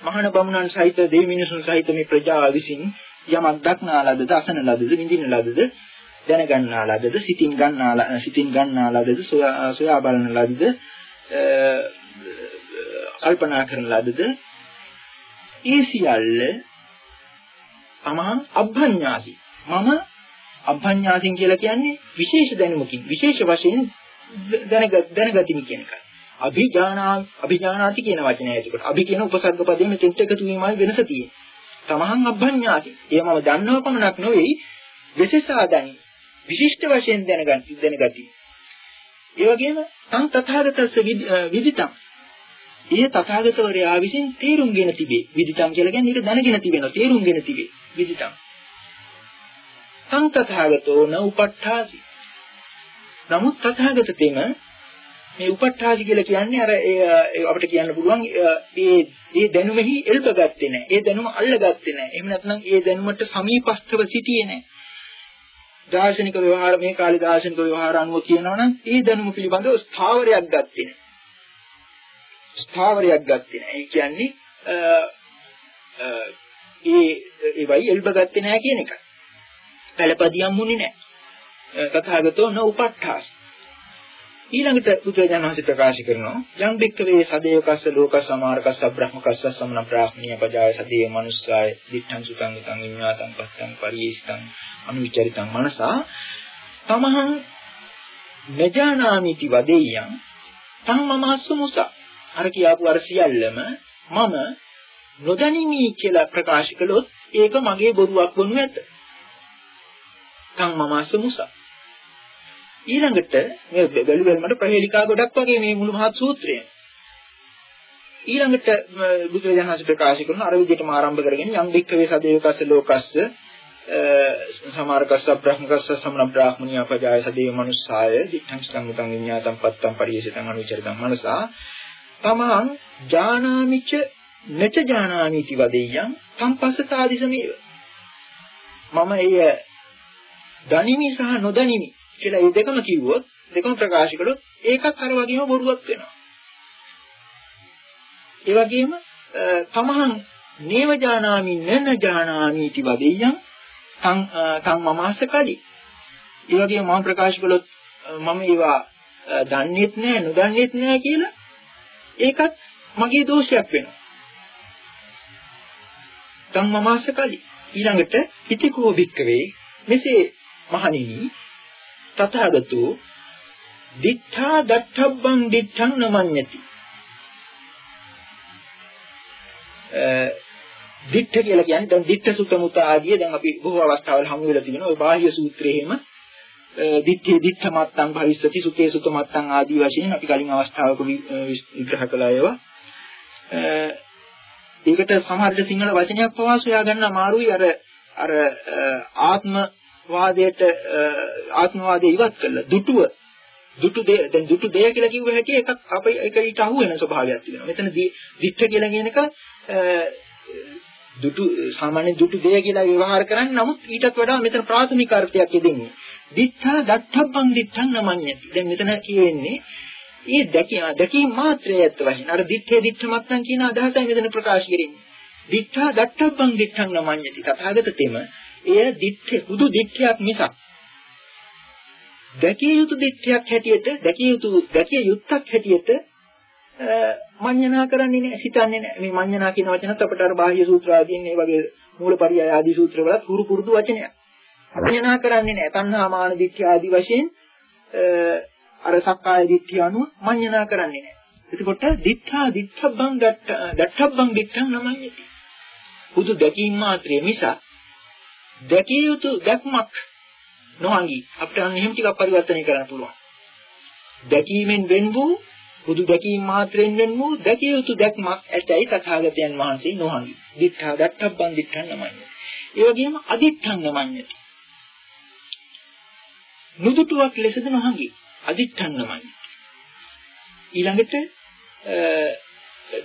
මහාන බමුණන් සහිත දෙවි මිනිසුන් සහිත මේ ප්‍රජාව විසින් යමක් දක්නා ලදද අසන ලදද විඳින ලදද දැනගන්නා ලදද සිතින් ගන්නා සිතින් ගන්නා ලදද සොයා බලන ලදද කල්පනා කරන ලදද ඒ සියල්ල තමන් අභ්ඥාසි. මම අභ්ඥාසින් කියලා කියන්නේ විශේෂ දැනුමකින් විශේෂ වශයෙන් දැනග දැනගතිමි කියන එකයි. අභිජානා අභිජානාති කියන වචනය එතකොට අභි කියන උපසර්ග පදයෙන් මෙතෙන්ට එකතු වීමයි වෙනස තියෙන්නේ. තමහං අභ්ඥාති. ඒමම දන්නව පමණක් නෙවෙයි විශේෂා දැනි. විශිෂ්ට වශයෙන් දැනගන්න දැනගති. ඒ වගේම තං තථාගතස්ස විදිතං. ඒ තථාගතවරයා විසින් තේරුම්ගෙන තිබේ. විදිතං කියලා කියන්නේ ඒක දැනගෙන තිබෙනවා. තේරුම්ගෙන තිබේ. විදිතං. තං තථාගතෝ න උපට්ඨාසි. නමුත් තථාගත තෙම මේ උපට්ඨාසි කියලා කියන්නේ අර අපිට කියන්න පුළුවන් ඒ ඒ දැනුමෙහි එල්බගත්තේ නැහැ. ඒ දැනුම අල්ලගත්තේ නැහැ. එහෙම නැත්නම් ඒ දැනුමට සමීපස්තව සිටියේ නැහැ. දාර්ශනික ව්‍යවහාර මේ කාලේ දාර්ශනික ව්‍යවහාර අනුව කියනවනම් ඒ දැනුම පිළිබඳව ස්ථාවරයක් ගත්තේ නැහැ. ස්ථාවරයක් ගත්තේ නැහැ. ඒ කියන්නේ ඒ ඒවයි එල්බගත්තේ නැහැ කියන එකයි. පළපදියම් මුනේ නැහැ. තථාගතෝ න උපට්ඨාසි ඊළඟට බුදුරජාණන් වහන්සේ ප්‍රකාශ කරනවා යම් බික්කවේ සදේවකස්ස ලෝකස් සමාරකස්ස බ්‍රහ්මකස්ස සමන බ්‍රාහ්මණිය පජාය සදේව මනුස්සාය දිත්තං සුතං උතං විඤ්ඤාතං පස්සං පරියේෂිතං අනුවිචරිතං මනසා තමහං නජානාමිති වදෙය්‍යං තං මම අස්සමුස අර කියාපු අර සියල්ලම මම නොදනිමි කියලා ප්‍රකාශ කළොත් ඒක මගේ බොරුවක් වනු ඇත. තං මම අස්සමුසා ඊළඟට මේ බැලු බැලමට ප්‍රහේලිකා ගොඩක් වගේ මේ මුළු මහත් සූත්‍රය. ඊළඟට බුදුරජාණන් වහන්සේ ප්‍රකාශ කරන අර විදිහටම ආරම්භ කරගෙන යම් වික්කවේ සදේවකස්ස ලෝකස්ස සමාරකස්ස බ්‍රහ්මකස්ස සමන බ්‍රාහ්මණිය පජාය සදේව මනුස්සාය දිත්තං සංගතං විඤ්ඤාතං පත්තං පරියසිතං අනුචරිතං මනසා. තමං ජානාමිච නච ජානාමිති වදෙය්‍යං සම්පස්සතාදිසමේව මම එය දනිමි සහ නොදනිමි. කියලා මේ දෙකම කිව්වොත් දෙකම ප්‍රකාශ කළොත් ඒකත් අර වගේම බොරුවක් වෙනවා. ඒ වගේම තමහන් නේව ජානාමි නන ජානාමි इति වදෙය්‍යං තං තං මමස්ස කලි. ඒ වගේම මම ප්‍රකාශ කළොත් මම ඒවා දන්නේත් නැහැ නොදන්නේත් නැහැ කියලා ඒකත් මගේ දෝෂයක් වෙනවා. තං මමස්ස කලි. ඊළඟට ඉතිකෝ භික්කවේ මෙසේ මහණෙනි තථාගතෝ දිඨා දත්තබ්බං දිඨං නමඤ්ඤති. දිඨ කියලා කියන්නේ දැන් දිඨ සුත මුත ආදී දැන් අපි බොහෝ අවස්ථාවල හමු වෙලා තිබෙනවා. ඔය බාහ්‍ය සූත්‍රයේම දිත්තේ දිත්ත මත්තං භවිස්සති සුතේ සුත මත්තං ආදී වශයෙන් අපි කලින් අවස්ථාවක විග්‍රහ කළා ඒවා. ඒකට සමහර සිංහල වචනයක් පවා සොයා ගන්න අමාරුයි. අර අර ආත්ම වාදයට ආත්මවාදය ඉවත් කළා දුටුව දුටු දෙය දැන් දුටු දෙය කියලා කිව්ව හැටි එකක් අපේ ඒක ඊට අහු වෙන ස්වභාවයක් තියෙනවා. මෙතන දිට්ඨ කියලා කියන එක දුටු සාමාන්‍ය දුටු දෙය කියලා ව්‍යවහාර කරන්නේ නමුත් ඊටත් වඩා මෙතන ප්‍රාථමික අර්ථයක් යෙදෙන්නේ. දිට්ඨා දත්තබ්බං දිට්ඨං නමඤ්ඤති. දැන් මෙතන කියවෙන්නේ ඒ දැකීම දැකීම මාත්‍රයේ ඇත්ත වශයෙන් අර දිත්තේ දිත්ත මත්තන් කියන අදහසයි මෙතන ප්‍රකාශ කරන්නේ. දිත්තා දත්තබ්බං දිත්තං නමඤ්ඤති. තථාගත තෙම එය දිත්තේ බුදු දිත්තයක් මිසක් දැකිය යුතු දිත්තයක් හැටියට දැකිය යුතු දැකිය යුත්තක් හැටියට මඤ්ඤණා කරන්නේ නැහැ හිතන්නේ නැහැ මේ මඤ්ඤණා කියන වචනත් අපිට අර බාහ්‍ය සූත්‍ර ආදීන් මේ වගේ මූලපරියාය ආදී සූත්‍රවලත් හුරු පුරුදු වචනයක් මඤ්ඤණා කරන්නේ නැහැ තණ්හා මාන දිට්ඨිය ආදී වශයෙන් අර සක්කාය දිට්ඨිය අනුව මඤ්ඤණා කරන්නේ නැහැ. එතකොට දිඨා දිත්තබ්බං දත්තබ්බං දිත්තං නමඤ්ඤති. බුදු දැකීම මාත්‍රේ මිස දැකිය යුතු දැක්මක් නොහඟි අපිට අන්න එහෙම ටිකක් පරිවර්තනය කරන්න පුළුවන්. දැකීමෙන් වෙන් වූ බුදු දැකීම මාත්‍රෙන් වෙන් වූ දැකිය යුතු දැක්මක් ඇතැයි තථාගතයන් වහන්සේ නොහඟි. දිඨා දත්තබ්බං දිත්තං නමඤ්ඤති. ඒ වගේම අදිත්තං නමඤ්ඤති. නුදුටුවක් ලෙසද නොහඟි. අදිත්තන්නමයි. ඊළඟට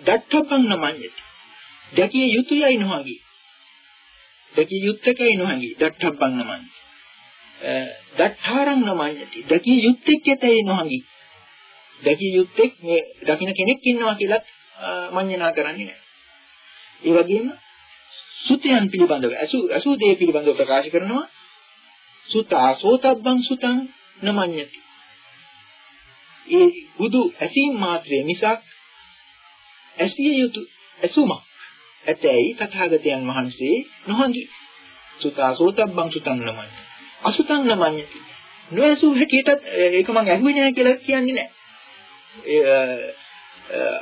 දත්තපං නමඤ්ඤති. දැකිය යුතුයයි නොහඟි. දැකිය යුත්තකයි නොහඟි. දත්තපං නමඤ්ඤති. දත්තාරං නමඤ්ඤති. දැකිය යුත්තෙක් යතේ නොහඟි. දැකිය යුත්තෙක් මේ දකින්න කෙනෙක් ඉන්නවා කියලා මඤ්ඤණා කරන්නේ නැහැ. ඒ වගේම සුතයන් පිළිබඳව අසු අසු දේ පිළිබඳව ප්‍රකාශ කරනවා සුතා සෝතබ්බං සුතං නමඤ්ඤති ඒ බුදු ඇසීම් මාත්‍රය මිසක් ඇසිය යුතු ඇසුමක් ඇතැයි තථාගතයන් වහන්සේ නොහඟි සුතා සෝතබ්බං සුතං නමයි. අසුතං නමඤ්ඤති නොඇසු හැටියටත් ඒක මං ඇහුවේ නෑ කියලා කියන්නේ නෑ.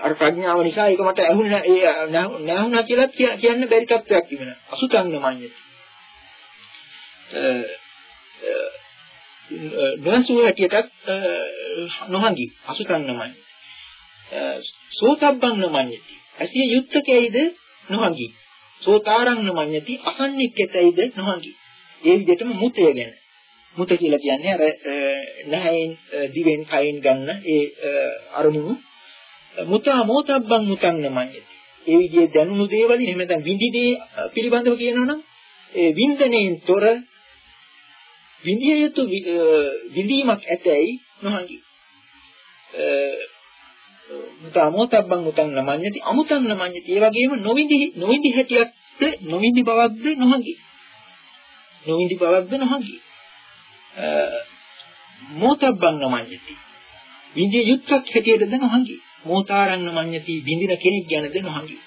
අර ප්‍රඥාව නිසා ඒක මට ඇහුනේ නැහුණා කියලා කියන්න බැරි තත්ත්වයක් තිබෙනවා අසුතං නමඤ්ඤති නොසුව හැටියටත් නොහඟි අසුතන්නමයි සෝතබ්බං නමඤ්ඤති ඇසිය යුත්තකයිද නොහඟි සෝතාරං නමඤ්ඤති අසන්නික්කතයිද නොහඟි ඒ විදිහටම මුතය ගැන. මුත කියලා කියන්නේ අර නැහැෙන් දිවෙන් කයින් ගන්න ඒ අරමුණු. මුතා මොතබ්බං මුතං නමඤ්ඤති. ඒ විදිහේ දැනුණු දේවල් එහෙම නැත්නම් විඳිදී පිළිබඳව කියනවනම් ඒ වින්දනයෙන් තොර විඳිය යුතු විඳීමක් ඇතැයි නොහඟි. මුතමෝතබ්බං උතං නමඤ්ඤති අමුතං නමඤ්ඤති. ඒ වගේම නොවිඳි නොවිඳි හැටියක්ද නොවිඳි බවක්ද නොහඟි. නොවිඳි බවක්ද නොහඟි. මෝතබ්බං නමඤ්ඤති. විඳිය යුක්තක් හැටියටද නොහඟි. මෝතාරං නමඤ්ඤති විඳින කෙනෙක් ගැනද නොහඟි.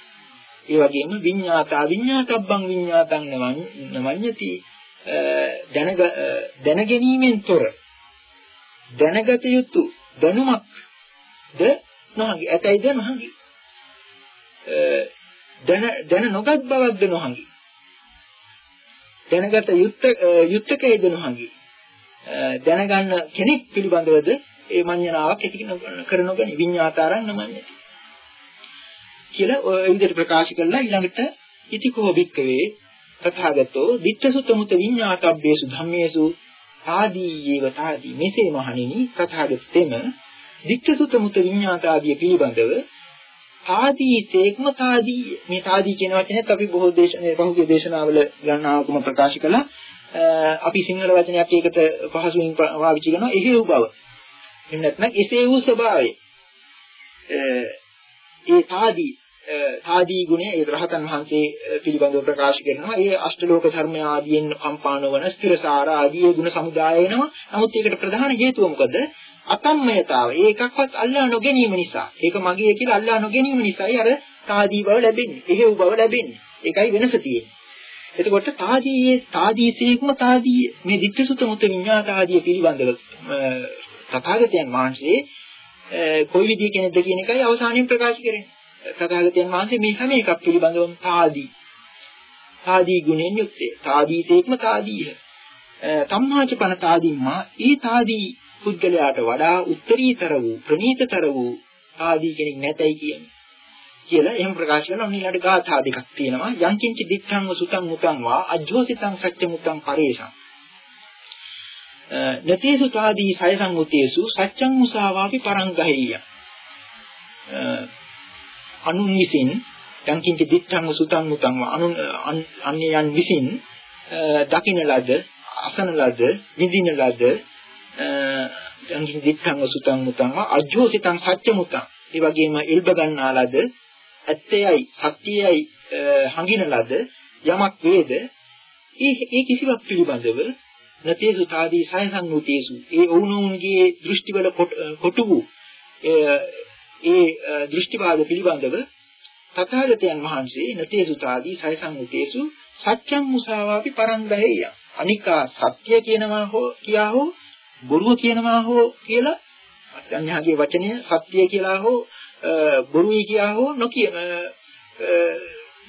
ඒ වගේම විඤ්ඤාතා විඤ්ඤාතබ්බං විඤ්ඤාතං නමඤ්ඤති දැන දැනගැනීමෙන් තොර දැනගත යුතු දැනුමක්ද නොහඟි ඇතයිද නොහඟි දැන දැන නොගත් බවක්ද නොහඟි දැනගත යුත්ත යුත්තකයිද නොහඟි දැනගන්න කෙනෙක් පිළිබඳවද ඒ මඤ්ඤණාවක් ඇති කරනොගනි විඤ්ඤාතාරං නමඤ්ඤති. කියලා ඔය විදිහට ප්‍රකාශ කළා ඊළඟට ඉතිකෝ භික්කවේ තථාගතෝ dittasutamut විඤ්ඤාතබ්බේසු ධම්මේසු ආදීයේව තාදී මෙසේ මහණෙනි තථාගතෙම dittasutamut විඤ්ඤාතාදිය පිළිබඳව තාදී තේක්ම තාදී මේ තාදී කියන වචනයත් අපි බොහෝ දේශනා බහුගේ දේශනාවල ගන්නාකම ප්‍රකාශ කළා අපි සිංහල වචනයක් ඒකට පහසුවෙන් පාවිච්චි කරනවා එහෙව් බව එහෙම නැත්නම් එසේ වූ ස්වභාවය ඒ තාදී තාදී ගුණය ඒ රහතන් වහන්සේ පිළිබඳව ප්‍රකාශ කරනවා. ඒ අෂ්ටලෝක ධර්ම ආදීන් කම්පානවන ස්ථිරසාර ආදී ගුණ සමුදාය වෙනවා. නමුත් ඒකට ප්‍රධාන හේතුව මොකද? අකම්මයතාව. ඒ එකක්වත් අල්ලා නොගැනීම නිසා. ඒක මගේ කියලා අල්ලා නොගැනීම නිසායි අර තාදී බව ලැබෙන්නේ. එහෙව් බව ලැබෙන්නේ. ඒකයි වෙනස තියෙන්නේ. එතකොට තාදීයේ තාදීසේක්ම තාදී මේ ditthසුත මුත විඤ්ඤාත ආදී පිළිබඳව තථාගතයන් වහන්සේ කොයි විදිහ කෙනෙක්ද කියන එකයි අවසානයේ ප්‍රකාශ කරන්නේ. තථාගතයන් වහන්සේ මේ හැම එකක් පිළිබඳවම තාදී තාදී ගුණෙන් යුක්තේ. තාදීසේක්ම තාදීහ. තම්මාච පන තාදීම්මා ඊ තාදී පුද්ගලයාට වඩා උත්තරීතර වූ ප්‍රණීතතර වූ ආදී කෙනෙක් නැතයි කියන්නේ. කියලා එහෙම ප්‍රකාශ කරනවා. ඊළඟට ගාථා දෙකක් තියෙනවා. යංකින්ච දිත්තං සුතං මුතං වා අජ්ජෝසිතං සත්‍ය මුතං පරේෂං නතේසු තාදී සය සංගුතේසු සත්‍යං මුසාවාපි පරං ගහෙය්‍ය අනුන් විසින් යංකින්ච දිත්තං සුතං මුතං වා අනුන් අන්‍යයන් විසින් දකින්න ලද අසන ලද විඳින ලද යංකින් දිත්තං සුතං මුතං වා අජ්ජෝසිතං සත්‍ය මුතං ඒ වගේම ඉල්බ ගන්නාලද ඇත්තයයි සත්‍යයයි හඟින ලද යමක් වේද? ඒ ඒ කිසිවක් පිළිබඳව නතේසු තාදී සයසංනුතේසු. ඒ ඔවුනොවුන්ගේ දෘෂ්ටිවල කොටු වූ ඒ දෘෂ්ටිවාද පිළිබඳව තථාගතයන් වහන්සේ නතේසු තාදී සයසංනුතේසු සත්‍යං මුසාවාපි පරංගහෙය අනිකා සත්‍ය කියනවා හෝ කියා හෝ බොරුව කියනවා හෝ කියලා අඥාගේ වචනය සත්‍ය කියලා හෝ බොරුයි කියා හෝ නොකිය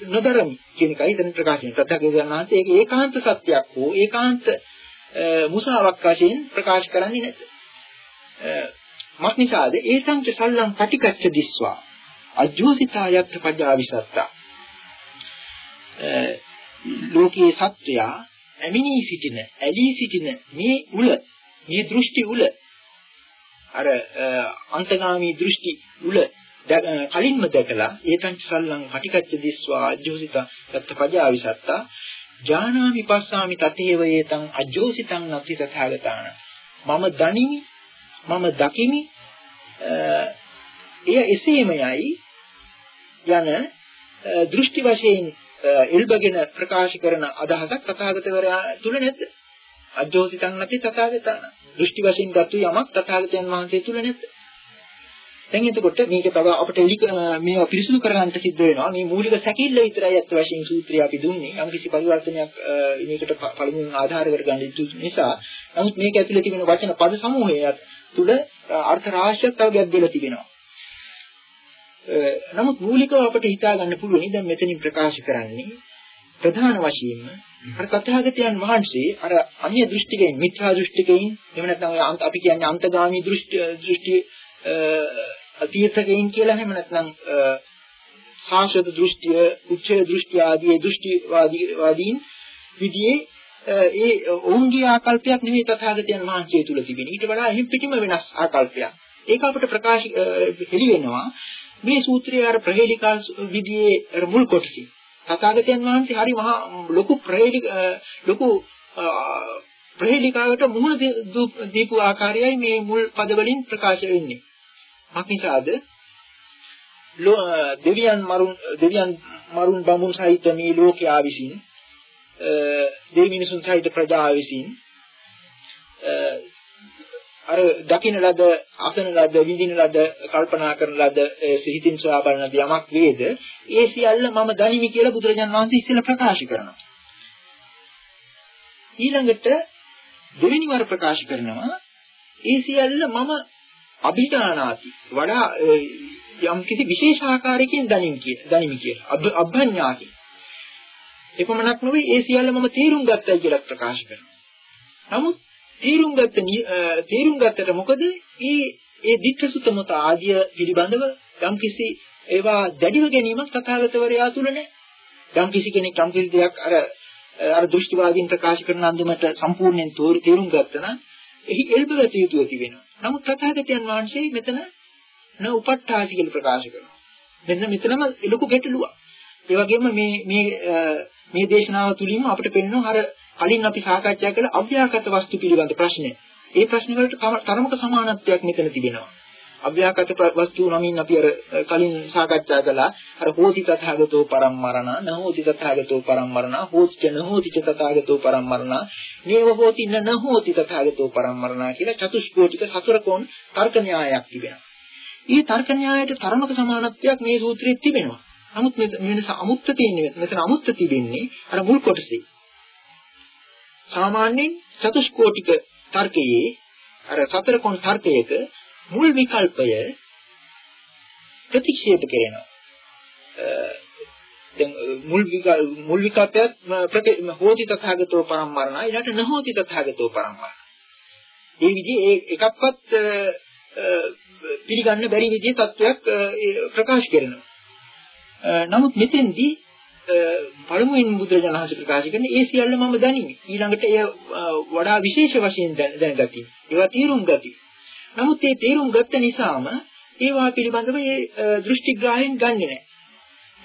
නොදරමි කියන එකයි දැන් ප්‍රකාශ වෙන්නේ. තථාගතයන් වහන්සේ ඒක ඒකාන්ත සත්‍යයක් හෝ ඒකාන්ත මුසාවක් වශයෙන් ප්‍රකාශ කරන්නේ නැත. මක්නිසාද ඒතංච සල්ලං පටිකච්ච දිස්වා අජ්ජෝසිතා යත්ත පජාවිසත්තා ලෝකයේ සත්‍යය ඇමිනී සිටින ඇලී සිටින මේ උල මේ දෘෂ්ටි උල අර අන්තගාමී දෘෂ්ටි උල කලින්ම දැකලා ඒතං සල්ලං පටිකච්ච දිස්වා අජ්ජෝසිත සත්ත පජාවිසත්තා ඥානාමි පස්සාමි තතේව ඒතං අජ්ජෝසිතං නති තථාගතාන මම දනිමි මම දකිමි එය එසේමයයි යන දෘෂ්ටි වශයෙන් එල්බගෙන ප්‍රකාශ කරන අදහසක් තථාගතවරයා තුල නැද්ද? අජ්ජෝසිතං නැති තථාගතන දෘෂ්ටි වශයෙන් ගත්තු යමක් තථාගතයන් වහන්සේ තුල නැද්ද දැන් එතකොට මේක තව අපිට මේවා පිරිසුදු කරගන්න සිද්ධ වෙනවා. මේ මූලික සැකිල්ල විතරයි අත් වශයෙන් සූත්‍රය අපි දුන්නේ. යම් කිසි පරිවර්තනයක් මේකට පළමුවෙන් ආධාර කරගන්න යුතු නිසා. නමුත් මේක ඇතුලේ තිබෙන වචන පද සමූහයක් තුල අර්ථ රාශියක් තව ගැබ් වෙලා තිබෙනවා. නමුත් මූලිකව අපිට හිතා ගන්න පුළුවන් දැන් මෙතනින් ප්‍රකාශ කරන්නේ ප්‍රධාන වශයෙන්ම අර තථාගතයන් වහන්සේ අර අන්‍ය දෘෂ්ටිකෙන් මිත්‍යා දෘෂ්ටිකෙන් එහෙම නැත්නම් අපි කියන්නේ අන්තගාමී දෘෂ්ටි දෘෂ්ටි අතීතකෙන් කියලා එහෙම නැත්නම් සාස්වත දෘෂ්ටිය, උච්ච දෘෂ්ටි ආදී දෘෂ්ටිවාදී වාදීන් විදිහේ ඒ ඔවුන්ගේ ආකල්පයක් නෙමෙයි තථාගතයන් වහන්සේ තුල තිබෙන. ඊට වඩා එහෙම් පිටිම වෙනස් ආකල්පයක්. ඒක අපිට ප්‍රකාශ හෙළි වෙනවා මේ සූත්‍රයේ අර ප්‍රහේලිකා විදිහේ මුල් කොටසින්. තථාගතයන් වහන්සේ හරි මහා ලොකු ප්‍රහේලික ලොකු ප්‍රහේලිකාවට මුහුණ දීපු ආකාරයයි මේ මුල් පදවලින් ප්‍රකාශ වෙන්නේ. මක්නිසාද දෙවියන් මරුන් දෙවියන් මරුන් බඹුන් සහිත මේ ලෝකයා විසින් දෙවි මිනිසුන් සහිත ප්‍රජාව විසින් අර දකින්න ලද අසන ලද විඳින ලද කල්පනා කරන ලද සිහිතින් සොයා බලන යමක් වේද? ඒ සියල්ල මම දනිමි කියලා බුදුරජාන් වහන්සේ ඉස්සෙල්ලා ප්‍රකාශ කරනවා. ඊළඟට දෙවෙනි වර ප්‍රකාශ කරනවා ඒ සියල්ල මම අභිඥානාති වඩා යම් කිසි විශේෂ ආකාරයකින් දනිමි කිය දනිමි කියලා. අභ්ඥාති එපමණක් නෙවෙයි ඒ සියල්ල මම තීරුම් ගත්තයි කියලා ප්‍රකාශ කරනවා. නමුත් තීරුම් ගත්ත තීරුම් ගත්තට මොකද ඒ ඒ ditthසුත මත ආදිය පිළිබඳව යම් කිසි ඒවා දැඩිව ගැනීමක් තථාගතවරයා තුල නැහැ යම් කිසි කෙනෙක් යම් කිසි දෙයක් අර අර දෘෂ්ටිවාදීන් ප්‍රකාශ කරන අන්දමට සම්පූර්ණයෙන් තේරුම් ගත්තා නම් එහි එල්බගත යුතුව තිබෙනවා. නමුත් තථාගතයන් වහන්සේ මෙතන න උපට්ඨාසි කියලා ප්‍රකාශ කරනවා. මෙන්න මෙතනම ලොකු ගැටලුවක්. ඒ වගේම මේ මේ මේ දේශනාව තුලින්ම අපිට පෙනෙනවා අර කලින් අපි සාකච්ඡා කළ අව්‍යාකෘත වස්තු පිළිබඳ ප්‍රශ්නය. ඒ ප්‍රශ්න වලට තරමක සමානත්වයක් මෙතන තිබෙනවා. අව්‍යාකෘත වස්තු නමින් අපි අර කලින් සාකච්ඡා කළා අර හෝති තථාගතෝ පරම්මරණ නහෝති තථාගතෝ පරම්මරණ හෝති නහෝති තථාගතෝ පරම්මරණ නේව හෝති නහෝති තථාගතෝ පරම්මරණ කියලා චතුෂ්කෝටික සතරකෝණ තර්ක න්‍යායයක් තිබෙනවා. මේ තර්ක න්‍යායයට තරමක සමානත්වයක් මේ සූත්‍රයේ තිබෙනවා. නමුත් මෙතන අමුත්ත තියෙන්නේ මෙතන අමුත්ත තිබෙන්නේ අර මුල් කොටසේ. සාමාන්‍යයෙන් චතුෂ්කෝටික තර්කයේ අර සතර කොන් තර්කයක මුල් විකල්පය ප්‍රතික්ෂේප කරනවා. දැන් මුල් මුල් විකල්පයත් හෝති තථාගතෝ පරම්මරණ ඊට නහෝති තථාගතෝ පරම්මරණ. මේ විදිහේ එකක්වත් පිළිගන්න බැරි විදිහේ තත්වයක් ප්‍රකාශ කරනවා. නමුත් මෙතෙන්දී පළමුවෙන් බුදුරජාණන් වහන්සේ ප්‍රකාශ කරන්නේ ඒ සියල්ල මම දනිමි. ඊළඟට එය වඩා විශේෂ වශයෙන් දැනගති. ඒවා තීරුම් ගති. නමුත් මේ තීරුම් ගත්ත නිසාම ඒවා පිළිබඳව ඒ දෘෂ්ටිග්‍රාහයෙන් ගන්නෙ නැහැ.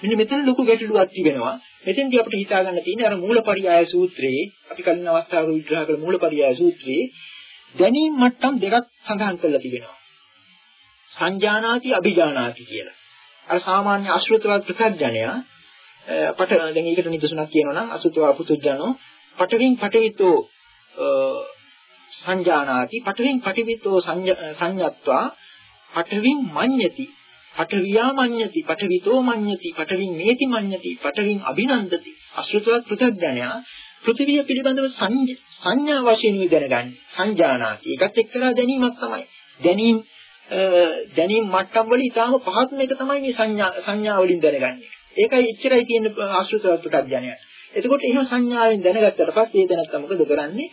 මෙන්න මෙතන ලොකු ගැටලුවක් තිබෙනවා. මෙතෙන්දී අපිට හිතා ගන්න තියෙන්නේ අර මූලපරියාය සූත්‍රයේ අපි කලින් අවස්ථාවක විග්‍රහ කළ මූලපරියාය සූත්‍රයේ දැනීම් මට්ටම් දෙකක් සඳහන් කරලා තිබෙනවා. සංජානාති අභිජානාති කියලා. අර සාමාන්‍ය අශ්‍රුතවත් ප්‍රත්‍යඥයා පට දැන් ඒකට නිදසුනක් කියනවා නම් අසුතවා පුතුජනෝ පටවින් පටවිතෝ සංජානාති. පටවින් පටිවිතෝ සංඤත්වා. පටවින් මඤ්ඤති. පටවියා මඤ්ඤති. පටවිතෝ මඤ්ඤති. පටවින් මේති මඤ්ඤති. පටවින් අභිනන්දති. අසුතවත් පෘථග්ජනයා පෘථිවිය පිළිබඳව සංඥා වශයෙන් දැනගන්නේ සංජානාති. ඒකත් එක්තරා දැනීමක් තමයි. දැනීම දැනීම් මට්ටම් වල ඊටාම පහත්ම එක තමයි මේ සංඥා සංඥා වලින් දැනගන්නේ. ඒකයි එච්චරයි තියෙන ආශ්‍රිතවත් පු탁ඥය. එතකොට එහෙම සංඥාවෙන් දැනගත්තට පස්සේ ඒ දැනත්ත මොකද කරන්නේ?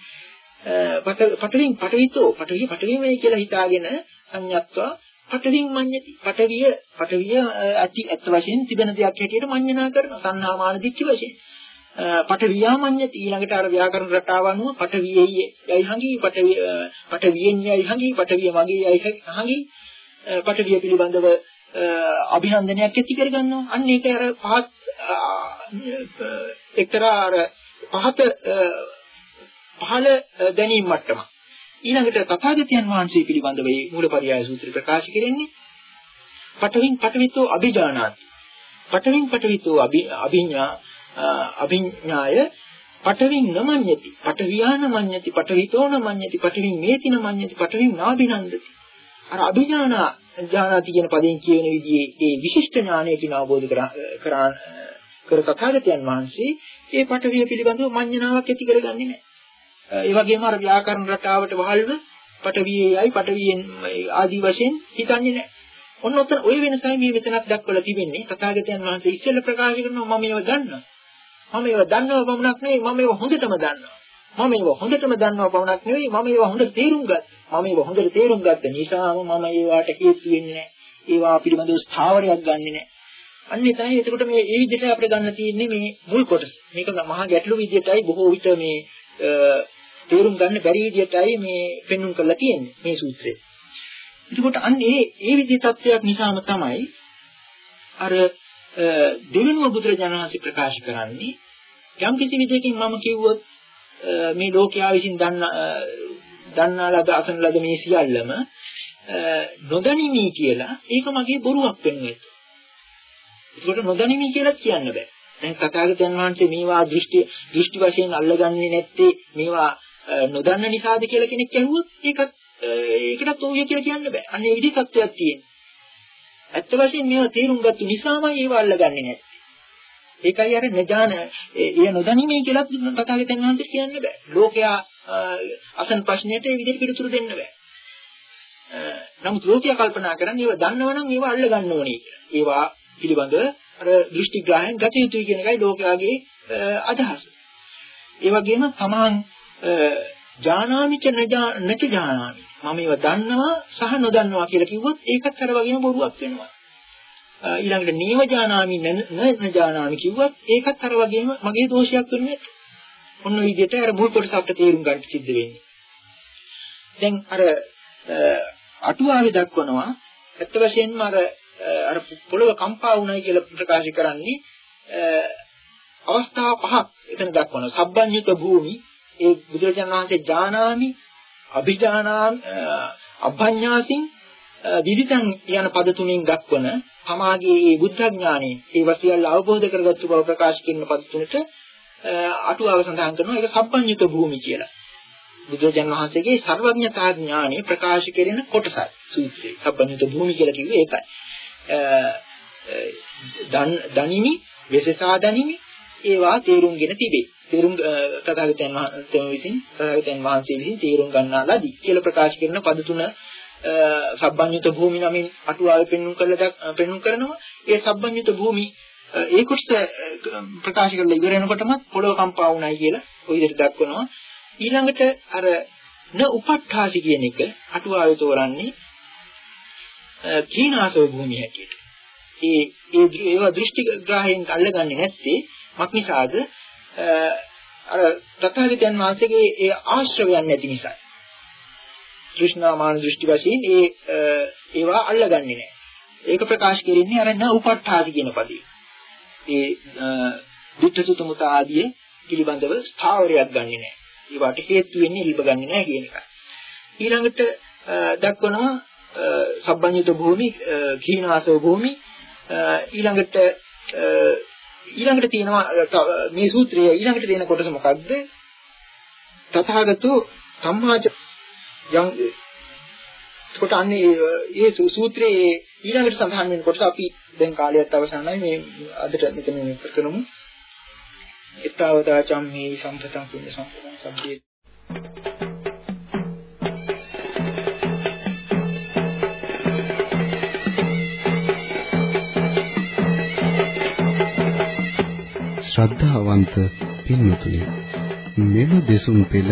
පටවින් පටවිතෝ පටවිය පටවිමයි කියලා හිතාගෙන සංඥාත්වා පටවින් මඤ්ඤති. පටවිය පටවිය ඇති ඇත්ත වශයෙන් තිබෙන දෙයක් හැටියට මඤ්ඤණා කරන සංනාමාන දික්ක වශයෙන්. පටවියා මඤ්ඤති ඊළඟට අර ව්‍යාකරණ රටාව අනුව පටවියයි යයි හංගි පටවිය පටවියෙන් යයි හංගි පටවිය මගේ යයි හංගි පටවිය පිළිබඳව අභිනන්දනයක් ඇති කරගන්නවා. අන්න ඒක අර පහත් එක්තරා අර පහත පහළ දැනීම් මට්ටම. ඊළඟට තථාගතයන් වහන්සේ පිළිබඳව මේ මූලපරියාය සූත්‍රය ප්‍රකාශ කරන්නේ පඨවින් පඨවිතෝ අභිජානාති. පඨවින් පඨවිතෝ අභිඥා අභිඥාය පඨවින් නමඤ්ඤති. පඨවියාන මඤ්ඤති. පඨවිතෝ නමඤ්ඤති. පඨවින් මේතින මඤ්ඤති. පඨවින් නාභිනන්දති. අර අභිඥාන ඥානාති කියන පදයෙන් කියන විදිහේ ඒ විශිෂ්ට ඥානයකින් අවබෝධ කරා කර තථාගතයන් වහන්සේ ඒ පටවිය පිළිබඳව මඤ්ඤණාවක් ඇති කරගන්නේ නැහැ. ඒ වගේම අර ව්‍යාකරණ රටාවට වහල්ව පටවියයි පටවියෙන් ආදී වශයෙන් හිතන්නේ නැහැ. ඔන්න ඔතන ওই වෙනසයි මේ මෙතනක් දක්වලා තිබෙන්නේ. තථාගතයන් වහන්සේ ඉස්සෙල්ලා ප්‍රකාශ කරනවා මම ඒව දන්නවා. මම ඒව දන්නව පමණක් නෙවෙයි මම ඒව හොඳටම දන්නවා. මම ඒව හොඳටම දන්නව පමණක් නෙවෙයි මම ඒව හොඳට තේරුම් ගත්තා. මම ඒව හොඳට තේරුම් ගත්ත නිසාම මම ඒවට හේතු වෙන්නේ නැහැ. ඒවා පිළිබඳව ස්ථාවරයක් ගන්නෙ නැහැ. අන්න එතනයි එතකොට මේ මේ විදිහට අපිට ගන්න තියෙන්නේ මේ මුල් කොටස. මේක මහා ගැටළු විදිහටයි බොහෝ විට මේ තේරුම් ගන්න බැරි විදිහටයි මේ පෙන්වුම් කරලා තියෙන්නේ මේ සූත්‍රය. එතකොට අන්න ඒ ඒ විදිහ තත්ත්වයක් නිසාම තමයි අර දෙවෙනුව බුදුරජාණන් වහන්සේ ප්‍රකාශ කරන්නේ යම් කිසි විදිහකින් මම කිව්වොත් මේ ලෝකයා විසින් දන්න දන්නා ලද අසන ලද මේ සියල්ලම නොදනිමි කියලා ඒක මගේ බොරුවක් වෙන්නේ. ඒකට නොදනිමි කියලා කියන්න බෑ. දැන් තථාගතයන් වහන්සේ මේවා දෘෂ්ටි දෘෂ්ටි වශයෙන් අල්ලගන්නේ නැත්තේ මේවා නොදන්න නිසාද කියලා කෙනෙක් ඇහුවොත් ඒකත් ඒකටත් ඕය කියලා කියන්න බෑ. අන්න ඒ විදිහ තත්ත්වයක් තියෙනවා. ඇත්ත වශයෙන් මේවා තේරුම් ගත්ත නිසාමයි ඒවා අල්ලගන්නේ නැත්තේ. ඒකයි අර නජාන ඒ නොදැනීමේ කියලා තථාගතයන් වහන්සේ කියන්න බෑ. ලෝකයා අසන් ප්‍රශ්නයට ඒ විදිහට පිළිතුරු දෙන්න බෑ. නමුත් ලෝකයා කල්පනා කරන්නේ ඒව දන්නවනම් ඒව අල්ල ගන්න ඕනේ කියලා. ඒවා පිළිබඳ අර දෘෂ්ටි ග්‍රහයෙන් ගත යුතුයි කියන එකයි ලෝකයාගේ අදහස. ඒ වගේම සමාන් ජානාමිච නච ජානාමි. මම ඒව දන්නවා සහ නොදන්නවා කියලා කිව්වොත් ඒකත් අර වගේම බොරුවක් වෙනවා. ඊළඟට නීව ජානාමි නන ජානාමි කිව්වත් ඒකත් අර වගේම මගේ දෝෂයක් වෙන්නේ ඔන්න ඔය විදිහට අර මුල් කොටස අපිට තේරුම් ගන්න සිද්ධ වෙන්නේ. දැන් අර අටුවාවේ දක්වනවා ඇත්ත වශයෙන්ම අර අර පොළව කම්පා වුණයි කියලා ප්‍රකාශ කරන්නේ අවස්ථා පහක් එතන දක්වනවා. සබ්බඤ්ඤුත භූමි ඒ බුදුරජාණන් වහන්සේ ඥානාමි අභිඥානාම් අභඤ්ඤාසින් විවිධං යන පද තුනෙන් දක්වන තමාගේ මේ බුද්ධඥානෙ ඒවා සියල්ල අවබෝධ කරගත්තු බව ප්‍රකාශ කරන පද තුනට අටුවාව සඳහන් කරනවා ඒක සම්පඤ්ඤුත භූමි කියලා. බුදුරජාණන් වහන්සේගේ සර්වඥතා ඥානෙ ප්‍රකාශ කරන කොටසයි සූත්‍රය. සම්පඤ්ඤුත භූමි කියලා කිව්වේ ඒකයි. දනිමි, වෙසසා දනිමි ඒවා තේරුම්ගෙන තිබේ. තේරුම් තථාගතයන් වහන්සේ විසින් තථාගතයන් වහන්සේ විසින් තේරුම් ගන්නා ලදී කියලා ප්‍රකාශ කරන පද තුන සබ්බඤ්ඤුත භූමි නමින් අටුවාවේ පෙන්වුම් කරලා පෙන්වුම් කරනවා. ඒ සබ්බඤ්ඤුත භූමි ඒ කොටස ප්‍රකාශ කරලා ඉවර වෙනකොටම පොළොව කම්පා වුණයි කියලා ඔය විදිහට දක්වනවා. ඊළඟට අර න උපට්ඨාසි කියන එක අටුවාවේ තෝරන්නේ කීනාසව භූමිය හැටියට. ඒ ඒ ඒවා දෘෂ්ටි ග්‍රහයෙන් අල්ලගන්නේ නැත්තේ මක්නිසාද අර තථාගතයන් වහන්සේගේ ඒ ආශ්‍රවයන් නැති නිසා. තෘෂ්ණා මාන දෘෂ්ටි වශයෙන් ඒ ඒවා අල්ලගන්නේ නැහැ. ඒක ප්‍රකාශ කරන්නේ අර න උපට්ඨාසි කියන පදේ. ඒ දුක්ඛසුත මුත ආදී පිළිබඳව ස්ථාවරයක් ගන්නෙ නැහැ. ඒවට හේතු වෙන්නේ ඉල්බ ගන්නෙ නැහැ කියන එක. ඊළඟට දක්වනවා සබ්බඤ්ඤිත භූමි, කීනාසව භූමි ඊළඟට ඊළඟට තියෙනවා මේ සූත්‍රයේ ඊළඟට තියෙන කොටස මොකක්ද? තථාගතෝ සම්මාච යම් කොට අන්නේ මේ සූත්‍රයේ ඊළඟට සඳහන් වෙන කොටස අපි දැන් කාලයත් අවසන්යි මේ අදට මෙතන කරමු. ඊතාවතා චම්මේ සම්පතං පුඤ්ඤ සම්පතං සබ්බේ ශ්‍රද්ධාවන්ත පින්වතුනි මෙම දෙසුම් පෙළ